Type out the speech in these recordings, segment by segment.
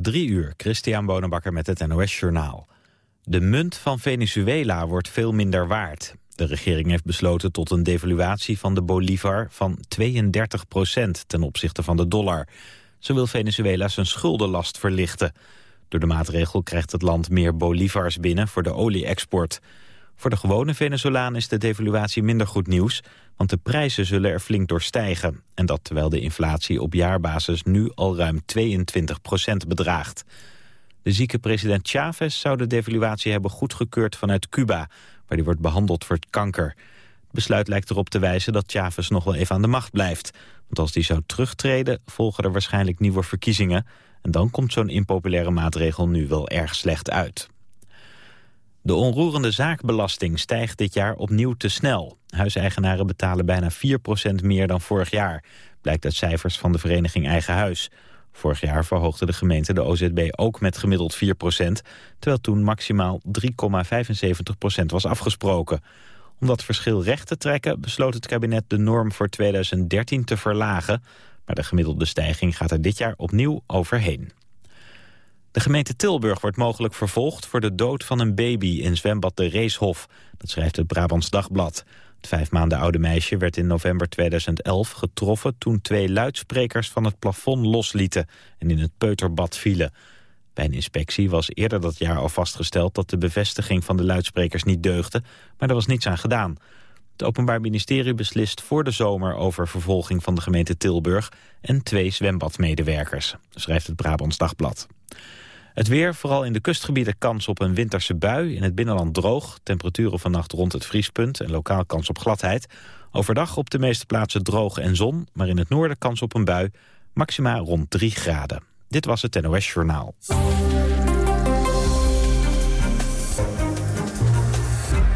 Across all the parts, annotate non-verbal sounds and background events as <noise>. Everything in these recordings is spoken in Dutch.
Drie uur, Christian Bonenbakker met het NOS Journaal. De munt van Venezuela wordt veel minder waard. De regering heeft besloten tot een devaluatie van de bolivar van 32 procent ten opzichte van de dollar. Zo wil Venezuela zijn schuldenlast verlichten. Door de maatregel krijgt het land meer bolivars binnen voor de olie-export. Voor de gewone Venezolaan is de devaluatie minder goed nieuws... want de prijzen zullen er flink door stijgen. En dat terwijl de inflatie op jaarbasis nu al ruim 22 procent bedraagt. De zieke president Chavez zou de devaluatie hebben goedgekeurd vanuit Cuba... waar die wordt behandeld voor kanker. Het besluit lijkt erop te wijzen dat Chavez nog wel even aan de macht blijft. Want als die zou terugtreden, volgen er waarschijnlijk nieuwe verkiezingen... en dan komt zo'n impopulaire maatregel nu wel erg slecht uit. De onroerende zaakbelasting stijgt dit jaar opnieuw te snel. Huiseigenaren betalen bijna 4% meer dan vorig jaar. Blijkt uit cijfers van de vereniging Eigen Huis. Vorig jaar verhoogde de gemeente de OZB ook met gemiddeld 4%, terwijl toen maximaal 3,75% was afgesproken. Om dat verschil recht te trekken besloot het kabinet de norm voor 2013 te verlagen, maar de gemiddelde stijging gaat er dit jaar opnieuw overheen. De gemeente Tilburg wordt mogelijk vervolgd voor de dood van een baby in zwembad de Reeshof. Dat schrijft het Brabants Dagblad. Het vijf maanden oude meisje werd in november 2011 getroffen... toen twee luidsprekers van het plafond loslieten en in het peuterbad vielen. Bij een inspectie was eerder dat jaar al vastgesteld... dat de bevestiging van de luidsprekers niet deugde, maar er was niets aan gedaan. Het Openbaar Ministerie beslist voor de zomer over vervolging van de gemeente Tilburg... en twee zwembadmedewerkers, schrijft het Brabants Dagblad. Het weer, vooral in de kustgebieden kans op een winterse bui. In het binnenland droog, temperaturen vannacht rond het vriespunt... en lokaal kans op gladheid. Overdag op de meeste plaatsen droog en zon... maar in het noorden kans op een bui, maxima rond 3 graden. Dit was het NOS Journaal.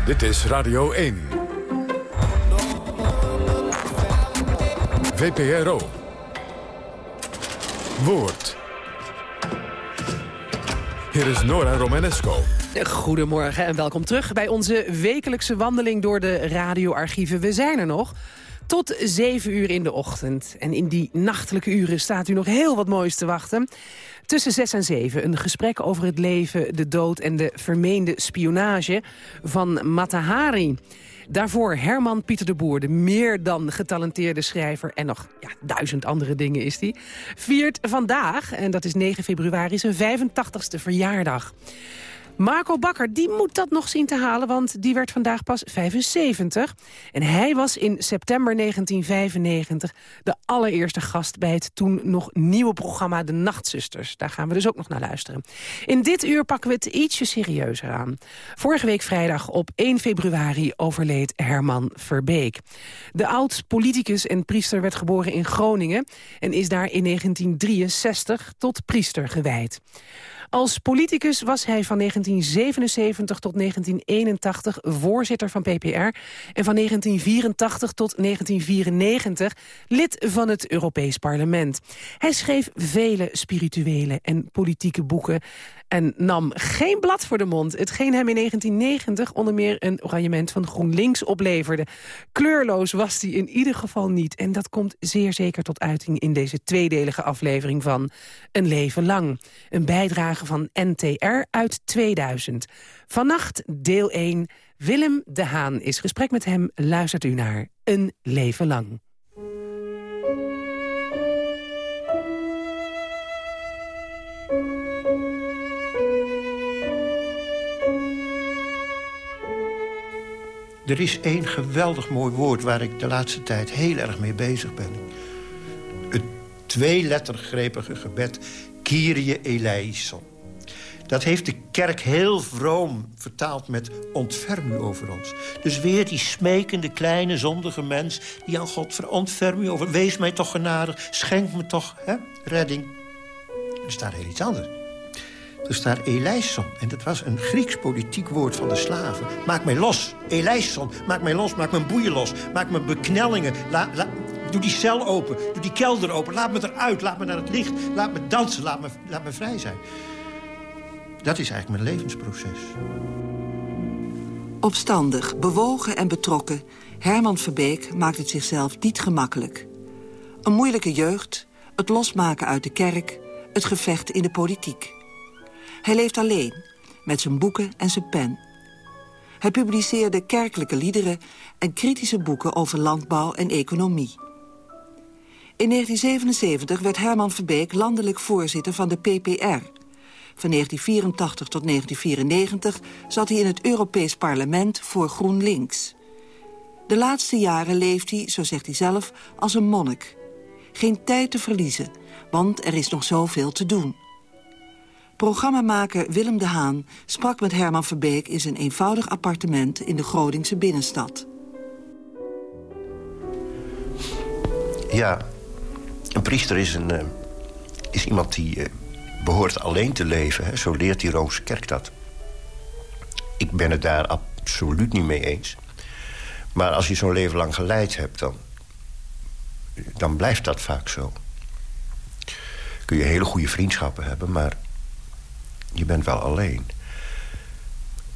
Dit is Radio 1. VPRO. Woord. Hier is Nora Romanesco. Goedemorgen en welkom terug bij onze wekelijkse wandeling door de radioarchieven. We zijn er nog tot 7 uur in de ochtend. En in die nachtelijke uren staat u nog heel wat moois te wachten. Tussen 6 en 7 een gesprek over het leven, de dood en de vermeende spionage van Matahari. Daarvoor Herman Pieter de Boer, de meer dan getalenteerde schrijver... en nog ja, duizend andere dingen is hij, viert vandaag, en dat is 9 februari, zijn 85ste verjaardag. Marco Bakker, die moet dat nog zien te halen, want die werd vandaag pas 75. En hij was in september 1995 de allereerste gast bij het toen nog nieuwe programma De Nachtzusters. Daar gaan we dus ook nog naar luisteren. In dit uur pakken we het ietsje serieuzer aan. Vorige week vrijdag op 1 februari overleed Herman Verbeek. De oud-politicus en priester werd geboren in Groningen... en is daar in 1963 tot priester gewijd. Als politicus was hij van 1977 tot 1981 voorzitter van PPR... en van 1984 tot 1994 lid van het Europees Parlement. Hij schreef vele spirituele en politieke boeken en nam geen blad voor de mond. Hetgeen hem in 1990 onder meer een orangement van GroenLinks opleverde. Kleurloos was hij in ieder geval niet. En dat komt zeer zeker tot uiting in deze tweedelige aflevering van Een Leven Lang. Een bijdrage van NTR uit 2000. Vannacht deel 1. Willem de Haan is gesprek met hem. Luistert u naar Een Leven Lang. Er is één geweldig mooi woord waar ik de laatste tijd heel erg mee bezig ben. Het tweelettergrepige gebed Kyrie eleison. Dat heeft de kerk heel vroom vertaald met ontferm u over ons. Dus weer die smekende kleine zondige mens die aan God verontferm u over. Wees mij toch genadig, schenk me toch hè, redding. Er staat heel iets anders. Er staat eleison. En dat was een Grieks politiek woord van de slaven. Maak mij los. Eleison. Maak mij los. Maak mijn boeien los. Maak mijn beknellingen. doe die cel open. Doe die kelder open. Laat me eruit. Laat me naar het licht. Laat me dansen. Laat me, laat me vrij zijn. Dat is eigenlijk mijn levensproces. Opstandig, bewogen en betrokken... Herman Verbeek maakt het zichzelf niet gemakkelijk. Een moeilijke jeugd, het losmaken uit de kerk het gevecht in de politiek. Hij leeft alleen, met zijn boeken en zijn pen. Hij publiceerde kerkelijke liederen en kritische boeken over landbouw en economie. In 1977 werd Herman Verbeek landelijk voorzitter van de PPR. Van 1984 tot 1994 zat hij in het Europees Parlement voor GroenLinks. De laatste jaren leeft hij, zo zegt hij zelf, als een monnik. Geen tijd te verliezen, want er is nog zoveel te doen. Programmamaker Willem de Haan sprak met Herman Verbeek... in zijn eenvoudig appartement in de Groningse binnenstad. Ja, een priester is, een, uh, is iemand die uh, behoort alleen te leven. Hè? Zo leert die Roomse kerk dat. Ik ben het daar absoluut niet mee eens. Maar als je zo'n leven lang geleid hebt, dan, dan blijft dat vaak zo. Kun je hele goede vriendschappen hebben, maar je bent wel alleen.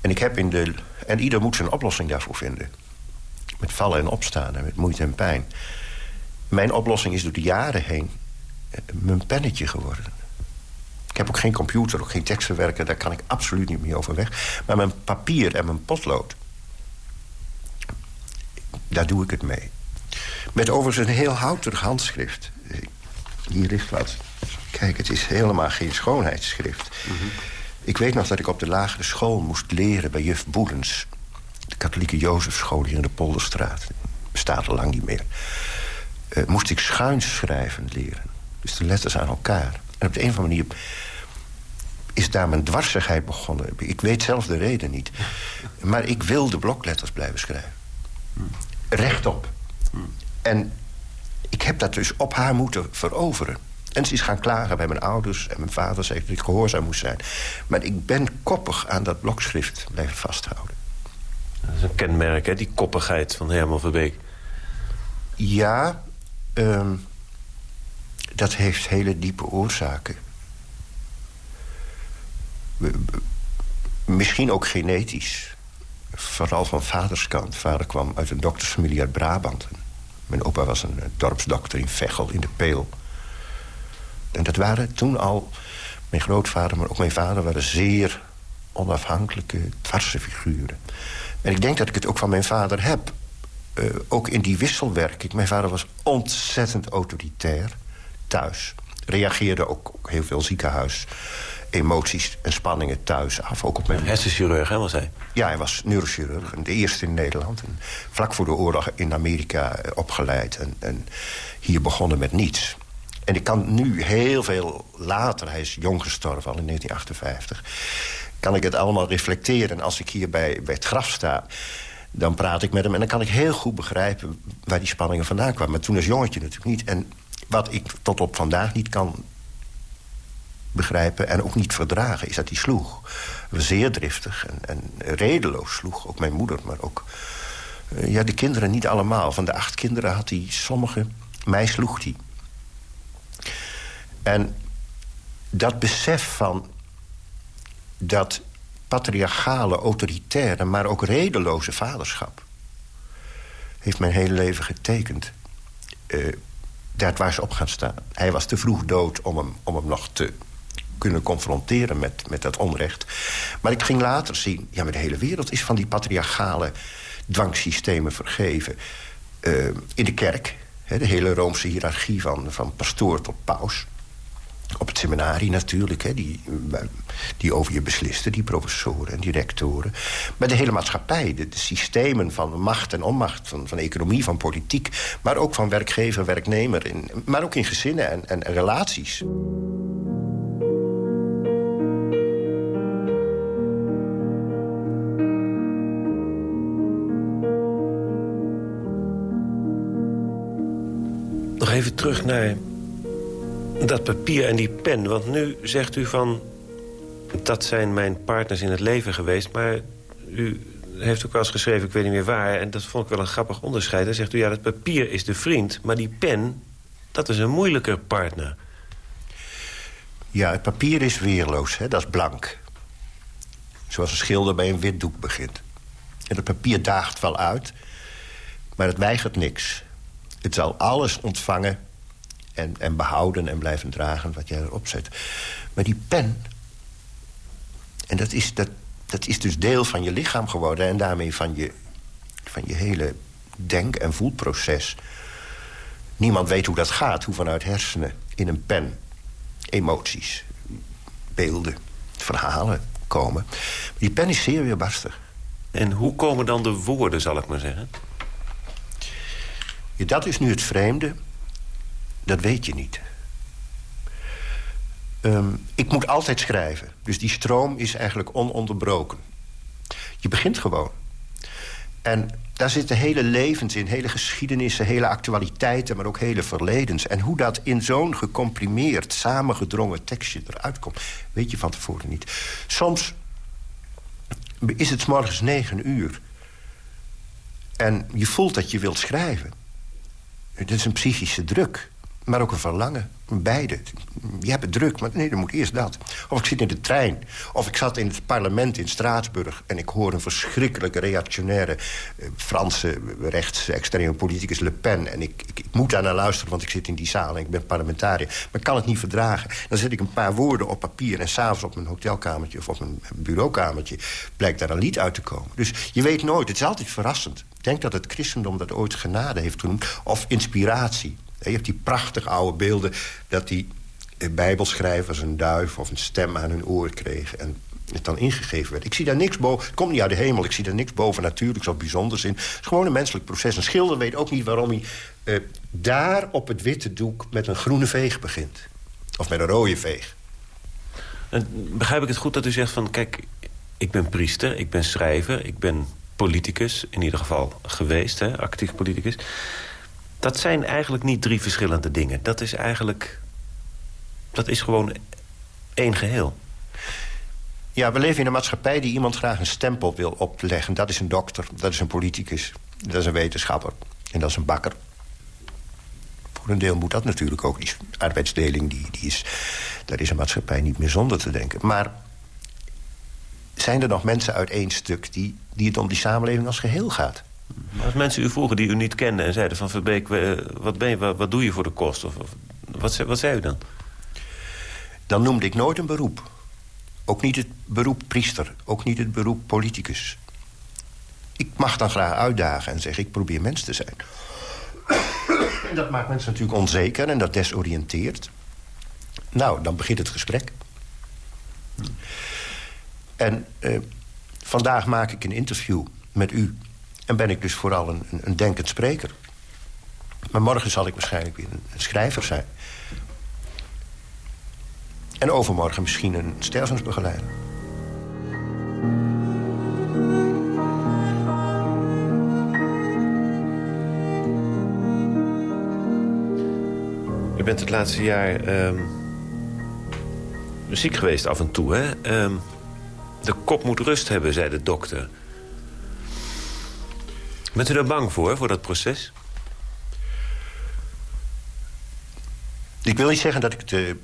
En ik heb in de... En ieder moet zijn oplossing daarvoor vinden. Met vallen en opstaan en met moeite en pijn. Mijn oplossing is door de jaren heen eh, mijn pennetje geworden. Ik heb ook geen computer, ook geen tekstverwerker. Daar kan ik absoluut niet meer over weg. Maar mijn papier en mijn potlood... daar doe ik het mee. Met overigens een heel houterig handschrift. Hier ligt wat. Kijk, het is helemaal geen schoonheidsschrift. Mhm. Ik weet nog dat ik op de lagere school moest leren bij juf Boelens. De katholieke Jozefschool hier in de Polderstraat. Bestaat al lang niet meer. Uh, moest ik schuins schrijven leren. Dus de letters aan elkaar. En op de een of andere manier is daar mijn dwarsigheid begonnen. Ik weet zelf de reden niet. <laughs> Maar ik wil de blokletters blijven schrijven. Rechtop. En ik heb dat dus op haar moeten veroveren. En ze is gaan klagen bij mijn ouders en mijn vader zei dat ik gehoorzaam moest zijn. Maar ik ben koppig aan dat blokschrift blijven vasthouden. Dat is een kenmerk, hè, die koppigheid van Herman Verbeek. Ja, um, dat heeft hele diepe oorzaken. Misschien ook genetisch. Vooral van vaderskant. Vader kwam uit een doktersfamilie uit Brabant. Mijn opa was een dorpsdokter in Veghel, in de Peel. En dat waren toen al... Mijn grootvader, maar ook mijn vader... waren zeer onafhankelijke, dwarse figuren. En ik denk dat ik het ook van mijn vader heb. Uh, ook in die wisselwerking. Mijn vader was ontzettend autoritair thuis. Reageerde ook heel veel ziekenhuis emoties en spanningen thuis af. Ook op mijn... Hersenchirurg, hè, was hij? Ja, hij was neurochirurg. De eerste in Nederland. En vlak voor de oorlog in Amerika eh, opgeleid. En, en hier begonnen met niets. En ik kan nu heel veel later, hij is jong gestorven al in 1958... kan ik het allemaal reflecteren. En als ik hier bij, bij het graf sta, dan praat ik met hem... en dan kan ik heel goed begrijpen waar die spanningen vandaan kwamen. Maar toen als jongetje natuurlijk niet. En wat ik tot op vandaag niet kan begrijpen en ook niet verdragen... is dat hij sloeg. Zeer driftig en, en redeloos sloeg. Ook mijn moeder, maar ook... Uh, ja, de kinderen niet allemaal. Van de acht kinderen had hij sommige... Mij sloeg hij. En dat besef van dat patriarchale, autoritaire... maar ook redeloze vaderschap... heeft mijn hele leven getekend. Uh, daar waar ze op gaan staan. Hij was te vroeg dood om hem, om hem nog te kunnen confronteren met, met dat onrecht. Maar ik ging later zien... ja, maar de hele wereld is van die patriarchale dwangsystemen vergeven. Uh, in de kerk, hè, de hele Roomse hiërarchie van, van pastoor tot paus... Op het seminarie natuurlijk, hè, die, die over je beslisten, die professoren en directoren. Maar de hele maatschappij, de, de, systemen van macht en onmacht... Van, van economie, van politiek, maar ook van werkgever, werknemer... In, maar ook in gezinnen en, en relaties. Nog even terug naar dat papier en die pen. Want nu zegt u van... dat zijn mijn partners in het leven geweest. Maar u heeft ook wel eens geschreven, ik weet niet meer waar... en dat vond ik wel een grappig onderscheid. Dan zegt u, ja, dat papier is de vriend... maar die pen, dat is een moeilijker partner. Ja, het papier is weerloos, hè? dat is blank. Zoals een schilder bij een wit doek begint. En het papier daagt wel uit, maar het weigert niks. Het zal alles ontvangen en, en behouden en blijven dragen wat jij erop zet. Maar die pen, en dat is, dat, dat is dus deel van je lichaam geworden... en daarmee van je, van je hele denk- en voelproces. Niemand weet hoe dat gaat, hoe vanuit hersenen in een pen emoties, beelden, verhalen komen. Maar die pen is zeer weerbarstig. En hoe komen dan de woorden, zal ik maar zeggen? Ja, dat is nu het vreemde. Dat weet je niet. Ehm, ik moet altijd schrijven. Dus die stroom is eigenlijk ononderbroken. Je begint gewoon. En daar zitten hele levens in, hele geschiedenissen, hele actualiteiten... maar ook hele verledens. En hoe dat in zo'n gecomprimeerd, samengedrongen tekstje eruit komt... weet je van tevoren niet. Soms is het morgens negen uur. En je voelt dat je wilt schrijven. Het is een psychische druk, maar ook een verlangen. Beide. Je hebt het druk, maar nee, dan moet eerst dat. Of ik zit in de trein. Of ik zat in het parlement in Straatsburg... en ik hoor een verschrikkelijke reactionaire... Eh, Franse rechtsextreme politicus Le Pen. En ik, ik, ik, moet daar naar luisteren, want ik zit in die zaal... en ik ben parlementariër. Maar ik kan het niet verdragen. Dan zet ik een paar woorden op papier... en s'avonds op mijn hotelkamertje of op mijn bureaukamertje... blijkt daar een lied uit te komen. Dus je weet nooit, het is altijd verrassend. Ik denk dat het christendom dat ooit genade heeft genoemd... of inspiratie. Je hebt die prachtige oude beelden dat die bijbelschrijvers een duif of een stem aan hun oor kregen... en het dan ingegeven werd. Ik zie daar niks boven. Het komt niet uit de hemel. Ik zie daar niks boven natuurlijks of bijzonders in. Het is gewoon een menselijk proces. Een schilder weet ook niet waarom hij uh, daar op het witte doek... met een groene veeg begint. Of met een rode veeg. En begrijp ik het goed dat u zegt van... kijk, ik ben priester, ik ben schrijver, ik ben politicus... in ieder geval geweest, hè, actief politicus... Dat zijn eigenlijk niet drie verschillende dingen. Dat is eigenlijk... Dat is gewoon één geheel. Ja, we leven in een maatschappij die iemand graag een stempel wil opleggen. Dat is een dokter, dat is een politicus, dat is een wetenschapper en dat is een bakker. Voor een deel moet dat natuurlijk ook. Die arbeidsdeling, die, die is, daar is een maatschappij niet meer zonder te denken. Maar zijn er nog mensen uit één stuk die, die het om die samenleving als geheel gaat? Als mensen u vroegen die u niet kenden en zeiden van Verbeek... wat, ben je, wat, doe je voor de kost? Of, of, wat, wat zei u dan? Dan noemde ik nooit een beroep. Ook niet het beroep priester. Ook niet het beroep politicus. Ik mag dan graag uitdagen en zeggen... ik probeer mens te zijn. en <coughs> dat maakt mensen natuurlijk onzeker en dat desoriënteert. Nou, dan begint het gesprek. En eh, vandaag maak ik een interview met u en ben ik dus vooral een, een denkend spreker. Maar morgen zal ik waarschijnlijk weer een, schrijver zijn. En overmorgen misschien een stervensbegeleider. U bent het laatste jaar um, ziek geweest af en toe, hè? Um, de kop moet rust hebben, zei de dokter. Bent u daar bang voor, voor dat proces? Ik wil niet zeggen dat ik, de,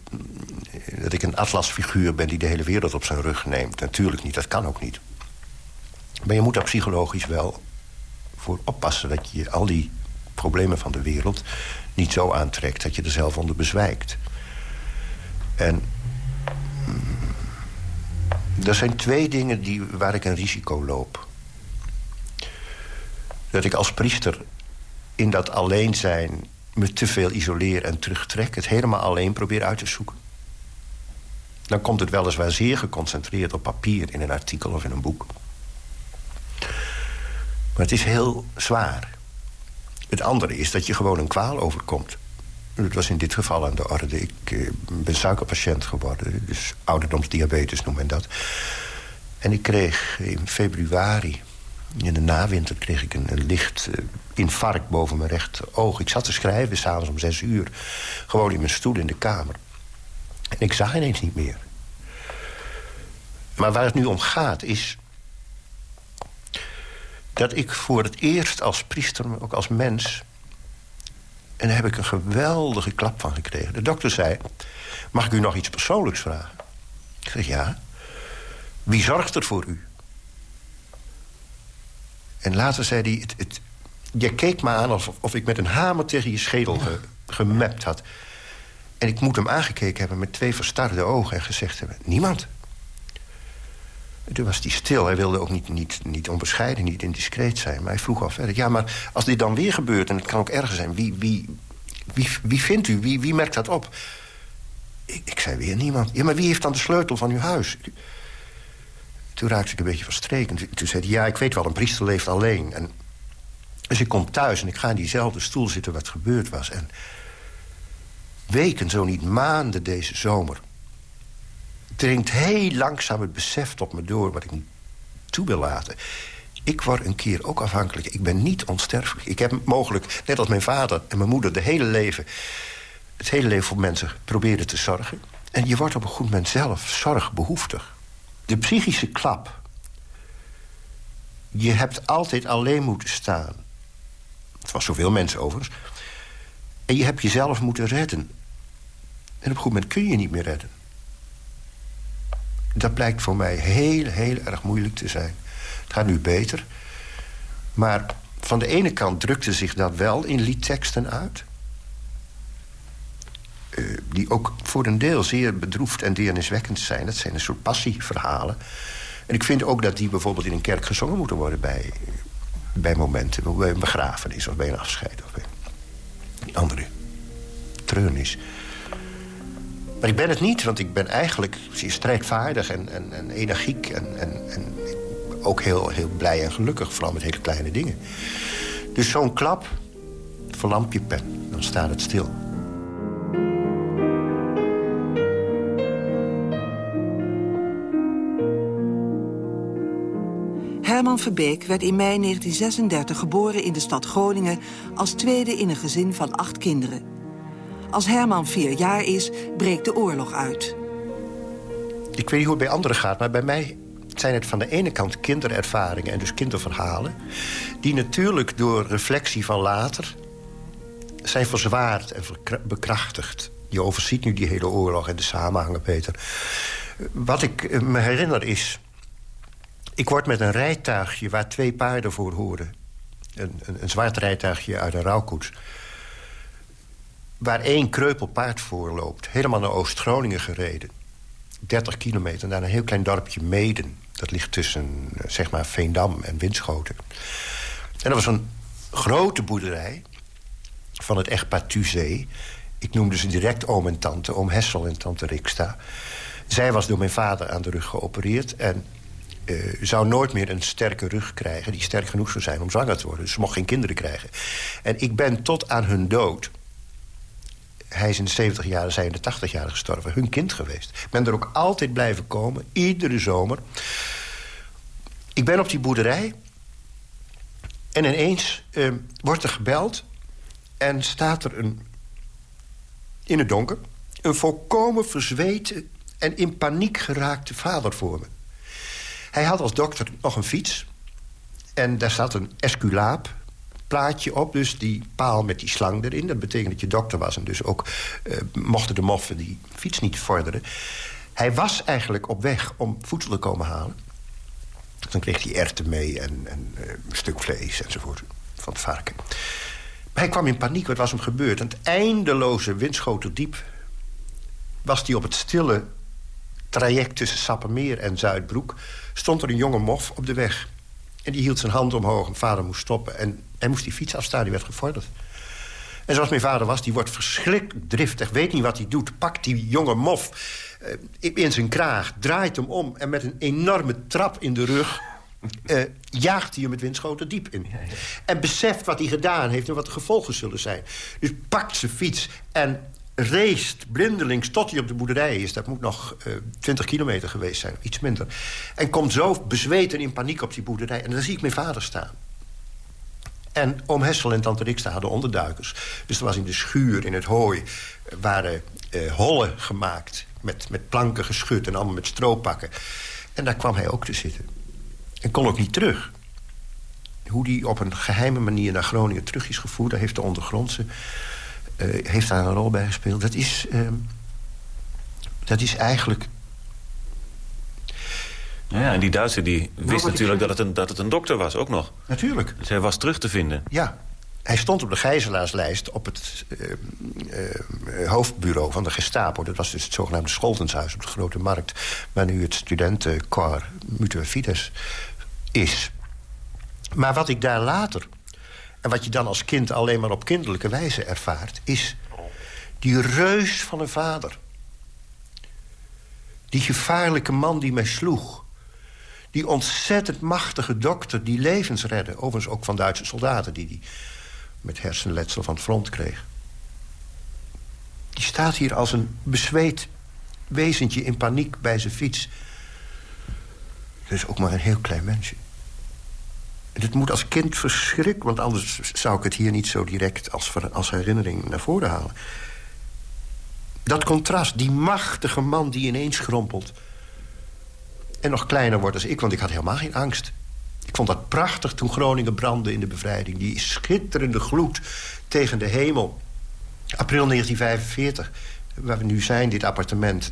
dat ik een atlasfiguur ben... die de hele wereld op zijn rug neemt. Natuurlijk niet, dat kan ook niet. Maar je moet daar psychologisch wel voor oppassen... dat je al die problemen van de wereld niet zo aantrekt... dat je er zelf onder bezwijkt. En mm, er zijn twee dingen die, waar ik een risico loop dat ik als priester in dat alleen zijn me te veel isoleer en terugtrek. Het helemaal alleen probeer uit te zoeken. Dan komt het weliswaar zeer geconcentreerd op papier... in een artikel of in een boek. Maar het is heel zwaar. Het andere is dat je gewoon een kwaal overkomt. Het was in dit geval aan de orde. Ik eh, ben suikerpatiënt geworden. Dus ouderdomsdiabetes noemt men dat. En ik kreeg in februari in de nawinter kreeg ik een, licht uh, infarct boven mijn rechter oog. Ik zat te schrijven, s'avonds om zes uur. Gewoon in mijn stoel in de kamer. En ik zag ineens niet meer. Maar waar het nu om gaat is... dat ik voor het eerst als priester, ook als mens... en daar heb ik een geweldige klap van gekregen. De dokter zei, mag ik u nog iets persoonlijks vragen? Ik zeg, ja. Wie zorgt er voor u? En later zei hij... Het, het, je keek me aan alsof of ik met een hamer tegen je schedel ge, gemapt had. En ik moet hem aangekeken hebben met twee verstarde ogen... en gezegd hebben, niemand. En toen was hij stil. Hij wilde ook niet, niet, niet onbescheiden, niet indiscreet zijn. Maar hij vroeg al verder, ja, maar als dit dan weer gebeurt... en het kan ook erger zijn, wie, wie, wie, wie vindt u? Wie, wie merkt dat op? Ik, ik zei weer niemand. Ja, maar wie heeft dan de sleutel van uw huis? Toen raakte ik een beetje verstreken. Toen zei hij, ja, ik weet wel, een priester leeft alleen. En, dus ik kom thuis en ik ga in diezelfde stoel zitten wat gebeurd was. En weken, zo niet maanden deze zomer... dringt heel langzaam het besef tot me door wat ik niet toe wil laten. Ik word een keer ook afhankelijk. Ik ben niet onsterfelijk. Ik heb mogelijk, net als mijn vader en mijn moeder... de hele leven, het hele leven voor mensen proberen te zorgen. En je wordt op een goed moment zelf zorgbehoeftig. De psychische klap. Je hebt altijd alleen moeten staan. Het was zoveel mensen overigens. En je hebt jezelf moeten redden. En op een goed moment kun je niet meer redden. Dat blijkt voor mij heel, heel erg moeilijk te zijn. Het gaat nu beter. Maar van de ene kant drukte zich dat wel in liedteksten uit. Uh, die ook voor een deel zeer bedroefd en deerniswekkend zijn. Dat zijn een soort passieverhalen. En ik vind ook dat die bijvoorbeeld in een kerk gezongen moeten worden... bij, bij momenten, bij een begrafenis of bij een afscheid... of bij een andere treurnis. Maar ik ben het niet, want ik ben eigenlijk zeer strijdvaardig en, en, en energiek... En, en, en ook heel, heel blij en gelukkig, vooral met hele kleine dingen. Dus zo'n klap, verlamp je pen, dan staat het stil. Herman Verbeek werd in mei 1936 geboren in de stad Groningen... als tweede in een gezin van acht kinderen. Als Herman vier jaar is, breekt de oorlog uit. Ik weet niet hoe het bij anderen gaat, maar bij mij zijn het van de ene kant kinderervaringen... en dus kinderverhalen... die natuurlijk door reflectie van later zijn verzwaard en bekrachtigd. Je overziet nu die hele oorlog en de samenhangen, Peter. Wat ik eh, me herinner is... Ik word met een rijtuigje waar twee paarden voor horen. Een, een, een zwart rijtuigje uit een rouwkoets. Waar één kreupel paard voor loopt. Helemaal naar Oost-Groningen gereden. 30 kilometer naar een heel klein dorpje Meden. Dat ligt tussen eh, zeg maar Veendam en Winschoten. En dat was een grote boerderij van het echtpaar Tuzee. Ik noemde ze direct oom en tante, oom Hessel en tante Riksta. Zij was door mijn vader aan de rug geopereerd... en uh, zou nooit meer een sterke rug krijgen... die sterk genoeg zou zijn om zwanger te worden. Dus ze mocht geen kinderen krijgen. En ik ben tot aan hun dood... hij is in de 70 jaar, zij in de 80 jaar gestorven... hun kind geweest. Ik ben er ook altijd blijven komen, iedere zomer. Ik ben op die boerderij... en ineens uh, wordt er gebeld... en staat er een, in het donker... een volkomen verzweten en in paniek geraakte vader voor me. Hij had als dokter nog een fiets. En daar staat een esculaap plaatje op. Dus die paal met die slang erin. Dat betekent dat je dokter was. En dus ook uh, mochten de moffen die fiets niet vorderen. Hij was eigenlijk op weg om voedsel te komen halen. Dan kreeg hij erten mee en, en uh, een stuk vlees enzovoort van het varken. Maar hij kwam in paniek, wat was hem gebeurd? Aan het eindeloze Winschoterdiep was hij op het stille traject tussen Sappemeer en Zuidbroek... stond er een jonge mof op de weg. En die hield zijn hand omhoog en vader moest stoppen. En hij moest die fiets afstaan, die werd gevorderd. En zoals mijn vader was, die wordt verschrikkelijk driftig... weet niet wat hij doet, pakt die jonge mof uh, in zijn kraag... draait hem om en met een enorme trap in de rug... Uh, jaagt hij hem het windschoten diep in. En beseft wat hij gedaan heeft en wat de gevolgen zullen zijn. Dus pakt zijn fiets en race blindelings tot hij op de boerderij is. Dat moet nog uh, 20 kilometer geweest zijn, iets minder. En komt zo bezweten in paniek op die boerderij. En dan zie ik mijn vader staan. En oom Hessel en tante Riksta hadden onderduikers. Dus er was in de schuur, in het hooi, eh, waren uh, hollen gemaakt. Met, met planken geschud en allemaal met strooppakken. En daar kwam hij ook te zitten. En kon ook niet terug. Hoe die op een geheime manier naar Groningen terug is gevoerd... daar heeft de ondergrondse uh, heeft daar een rol bij gespeeld. Dat is, uh, dat is eigenlijk... Ja, en die Duitser die wist natuurlijk dat het, een, dat het een dokter was, ook nog. Natuurlijk. Dus hij was terug te vinden. Ja. hij stond op de gijzelaarslijst op het uh, uh, hoofdbureau van de Gestapo. Dat was dus het zogenaamde Scholtenshuis op de Grote Markt... waar nu het studentenkoor Mutua Fides is. Maar wat ik daar later... en wat je dan als kind alleen maar op kinderlijke wijze ervaart... is die reus van een vader. Die gevaarlijke man die mij sloeg. Die ontzettend machtige dokter die levens redde. Overigens ook van Duitse soldaten die die met hersenletsel van het front kreeg. Die staat hier als een bezweet wezentje in paniek bij zijn fiets. Dat is ook maar een heel klein mensje. Het moet als kind verschrikken, want anders zou ik het hier niet zo direct als, als herinnering naar voren halen. Dat contrast, die machtige man die ineens schrompelt. En nog kleiner wordt als ik, want ik had helemaal geen angst. Ik vond dat prachtig toen Groningen brandde in de bevrijding. Die schitterende gloed tegen de hemel. April 1945, waar we nu zijn, dit appartement...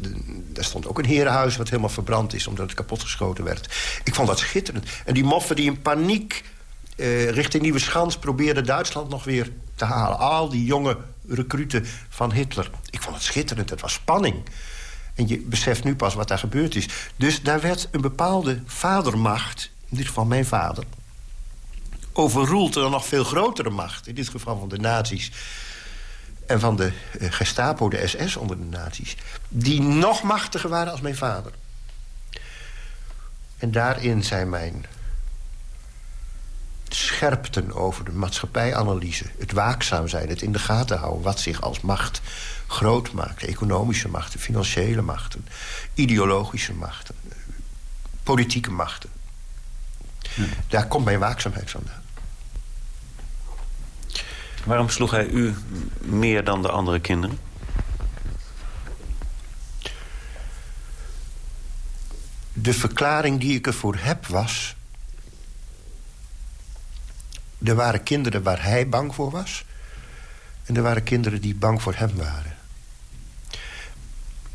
daar stond ook een herenhuis wat helemaal verbrand is... omdat het kapotgeschoten werd. Ik vond dat schitterend. En die moffen die in paniek uh, richting Nieuwe Schans... probeerden Duitsland nog weer te halen. Al die jonge recruten van Hitler. Ik vond het schitterend, het was spanning. En je beseft nu pas wat daar gebeurd is. Dus daar werd een bepaalde vadermacht in dit geval mijn vader... overroelt er een nog veel grotere macht. In dit geval van de nazi's en van de uh, Gestapo, de SS onder de nazi's... die nog machtiger waren als mijn vader. En daarin zijn mijn scherpten over de maatschappijanalyse... het waakzaam zijn, het in de gaten houden... wat zich als macht groot maakt. Economische machten, financiële machten, ideologische machten... politieke machten. Daar komt mijn waakzaamheid vandaan. Waarom sloeg hij u meer dan de andere kinderen? De verklaring die ik ervoor heb was... er waren kinderen waar hij bang voor was... en er waren kinderen die bang voor hem waren.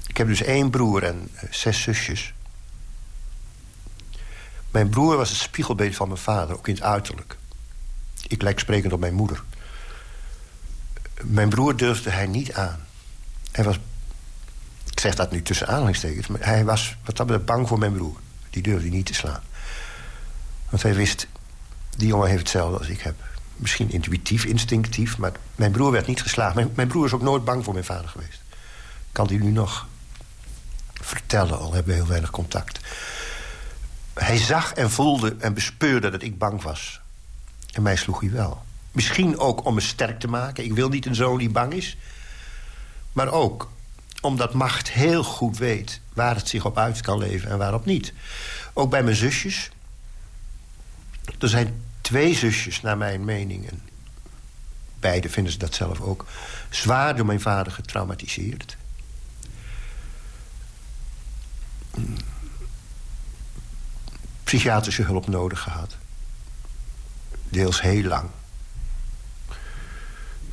Ik heb dus één broer en zes zusjes. Mijn broer was het spiegelbeeld van mijn vader, ook in het uiterlijk. Ik lijk sprekend op mijn moeder. Mijn broer durfde hij niet aan. Hij was, ik zeg dat nu tussen aanhalingstekens... maar hij was wat dat betreft bang voor mijn broer. Die durfde niet te slaan. Want hij wist, die jongen heeft hetzelfde als ik heb. Misschien intuïtief, instinctief, maar mijn broer werd niet geslagen. Mijn, mijn broer is ook nooit bang voor mijn vader geweest. Kan hij nu nog vertellen, al hebben we heel weinig contact. Hij zag en voelde en bespeurde dat ik bang was. En mij sloeg hij wel. Misschien ook om me sterk te maken. Ik wil niet een zoon die bang is. Maar ook omdat macht heel goed weet waar het zich op uit kan leven en waarop niet. Ook bij mijn zusjes. Er zijn twee zusjes, naar mijn mening. En beide vinden ze dat zelf ook. Zwaar door mijn vader getraumatiseerd psychiatrische hulp nodig gehad. Deels heel lang.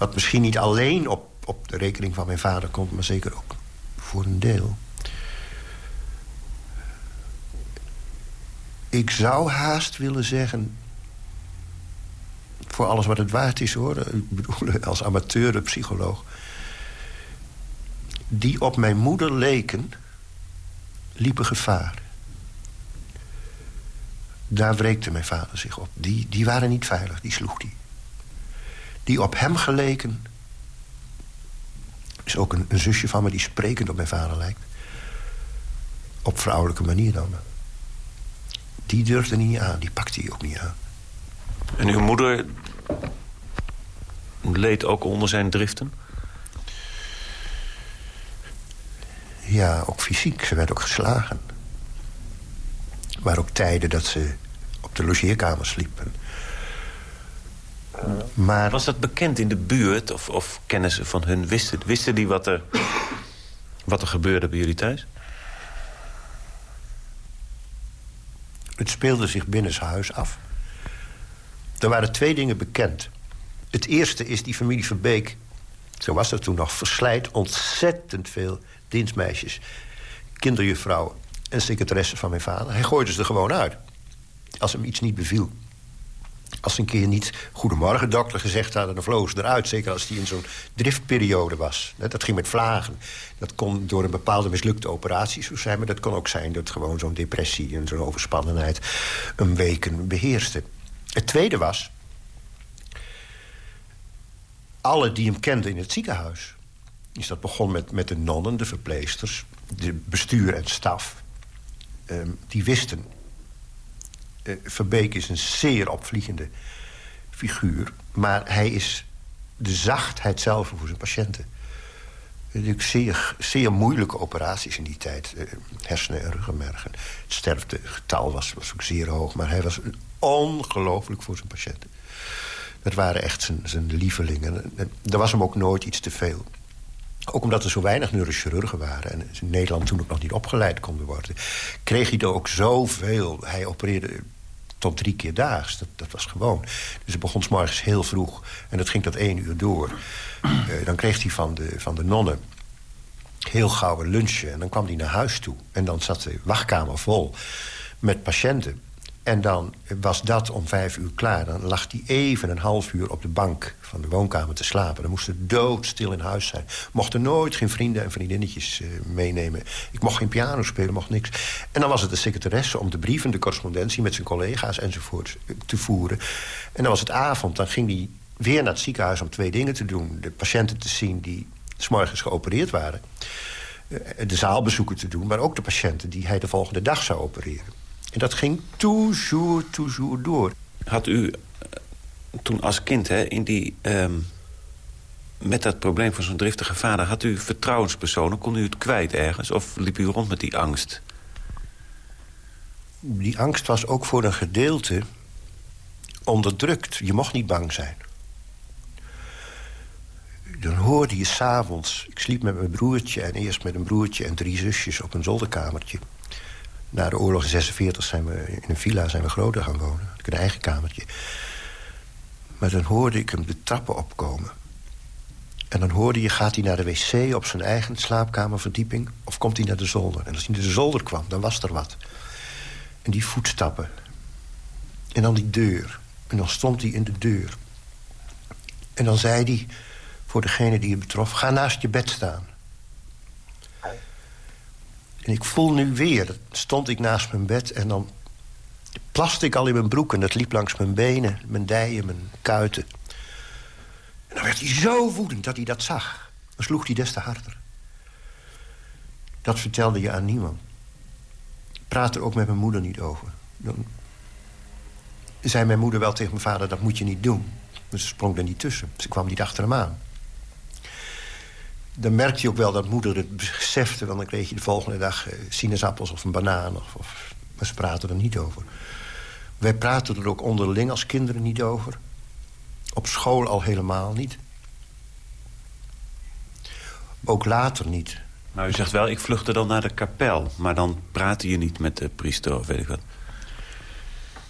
Wat misschien niet alleen op, op de rekening van mijn vader komt... maar zeker ook voor een deel. Ik zou haast willen zeggen... voor alles wat het waard is, hoor. Ik bedoel, als amateur, psycholoog... die op mijn moeder leken, liepen gevaar daar wreekte mijn vader zich op. Die, die waren niet veilig, die sloeg die. Die op hem geleken... is ook een, een zusje van me die sprekend op mijn vader lijkt. Op vrouwelijke manier dan. Die durfde niet aan, die pakte hij ook niet aan. En uw moeder leed ook onder zijn driften? Ja, ook fysiek. Ze werd ook geslagen. Waren ook tijden dat ze op de logeerkamer sliepen. Maar... Was dat bekend in de buurt of, of kennissen van hun wisten? Wisten die wat er, wat er gebeurde bij jullie thuis? Het speelde zich binnen zijn huis af. Er waren twee dingen bekend. Het eerste is die familie Verbeek... zo was dat toen nog, verslijt ontzettend veel dienstmeisjes... kinderjuffrouwen en secretaresse van mijn vader. Hij gooide ze er gewoon uit. Als hem iets niet beviel. Als ze een keer niet goedemorgen dokter gezegd hadden... dan vlogen ze eruit, zeker als die in zo'n driftperiode was. Dat ging met vlagen. Dat kon door een bepaalde mislukte operatie zo zijn... maar dat kon ook zijn dat gewoon zo'n depressie en zo'n overspannenheid... een weken beheerste. Het tweede was... alle die hem kenden in het ziekenhuis... is dat begon met, met de nonnen, de verpleegsters... de bestuur en staf... Ehm, die wisten Verbeek is een zeer opvliegende figuur. Maar hij is de zachtheid zelf voor zijn patiënten. Natuurlijk zeer, zeer moeilijke operaties in die tijd. Uh, hersenen en ruggenmergen. Het sterftegetal was, was ook zeer hoog. Maar hij was ongelooflijk voor zijn patiënten. Dat waren echt zijn, zijn lievelingen. Er was hem ook nooit iets te veel. Ook omdat er zo weinig neurochirurgen waren... en in Nederland toen ook nog niet opgeleid konden worden... kreeg hij er ook zoveel. Hij opereerde tot drie keer daags. Dat, dat was gewoon. Dus het begon s morgens heel vroeg. En dat ging tot één uur door. Uh, dan kreeg hij van de, van de nonnen heel gauw een lunchje. En dan kwam hij naar huis toe. En dan zat de wachtkamer vol met patiënten. En dan was dat om vijf uur klaar. Dan lag hij even een half uur op de bank van de woonkamer te slapen. Dan moest doodstil in huis zijn. Mochten nooit geen vrienden en vriendinnetjes uh, meenemen. Ik mocht geen piano spelen, mocht niks. En dan was het de secretaresse om de brieven, de correspondentie... met zijn collega's enzovoort eh, te voeren. En dan was het avond, dan ging hij weer naar het ziekenhuis... om twee dingen te doen. De patiënten te zien die s'morgens geopereerd waren. Uh, de zaalbezoeken te doen, maar ook de patiënten... die hij de volgende dag zou opereren. En dat ging toujours, toujours door. Had u eh, toen als kind hè, in die, um, met dat probleem van zo'n driftige vader... had u vertrouwenspersonen? Kon u het kwijt ergens? Of liep u rond met die angst? Die angst was ook voor een gedeelte onderdrukt. Je mocht niet bang zijn. Dan hoorde je s'avonds... Ik sliep met mijn broertje en eerst met een broertje en drie zusjes op een zolderkamertje. Na de oorlog in 46 zijn we in een villa zijn we groter gaan wonen. Ik een eigen kamertje. Maar dan hoorde ik hem de trappen opkomen. En dan hoorde je, gaat hij naar de wc op zijn eigen slaapkamerverdieping... of komt hij naar de zolder? En als hij naar de zolder kwam, dan was er wat. En die voetstappen. En dan die deur. En dan stond hij in de deur. En dan zei hij, voor degene die je betrof... ga naast je bed staan. En ik voel nu weer, stond ik naast mijn bed en dan plaste ik al in mijn broek... en dat liep langs mijn benen, mijn dijen, mijn kuiten. En dan werd hij zo woedend dat hij dat zag. Dan sloeg hij des te harder. Dat vertelde je aan niemand. Ik praat er ook met mijn moeder niet over. Dan zei mijn moeder wel tegen mijn vader, dat moet je niet doen. Dus ze sprong er niet tussen. Ze kwam niet achter hem aan dan merkte je ook wel dat moeder het besefte... want dan kreeg je de volgende dag uh, sinaasappels of een banaan. Of, of, maar ze praten er niet over. Wij praten er ook onderling als kinderen niet over. Op school al helemaal niet. Ook later niet. Maar u zegt wel, ik vluchtte dan naar de kapel. Maar dan praatte je niet met de priester of weet ik wat.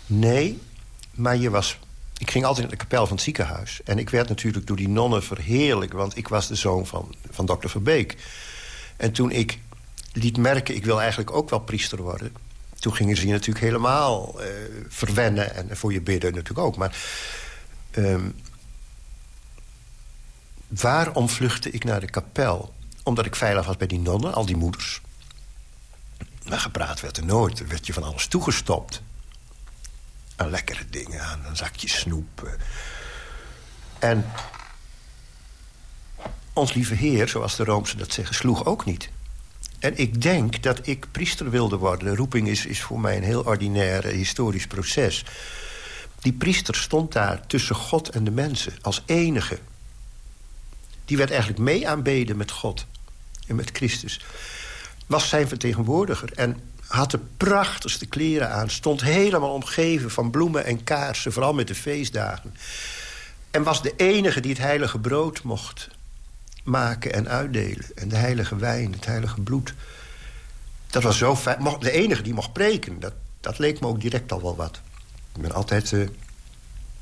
Nee, maar je was ik ging altijd naar de kapel van het ziekenhuis. En ik werd natuurlijk door die nonnen verheerlijk... want ik was de zoon van, van dokter Verbeek. En toen ik liet merken, ik wil eigenlijk ook wel priester worden... toen gingen ze je natuurlijk helemaal uh, verwennen. En voor je bidden natuurlijk ook. Maar um, waarom vluchtte ik naar de kapel? Omdat ik veilig was bij die nonnen, al die moeders. Maar gepraat werd er nooit. Er werd je van alles toegestopt lekkere dingen, aan een zakje snoep. En ons lieve heer, zoals de Roomse dat zeggen, sloeg ook niet. En ik denk dat ik priester wilde worden. De roeping is, is voor mij een heel ordinair historisch proces. Die priester stond daar tussen God en de mensen als enige. Die werd eigenlijk mee aanbeden met God en met Christus. Was zijn vertegenwoordiger. En had de prachtigste kleren aan. Stond helemaal omgeven van bloemen en kaarsen. Vooral met de feestdagen. En was de enige die het heilige brood mocht maken en uitdelen. En de heilige wijn, het heilige bloed. Dat was zo fijn. De enige die mocht preken. Dat, dat leek me ook direct al wel wat. Ik ben altijd... Uh,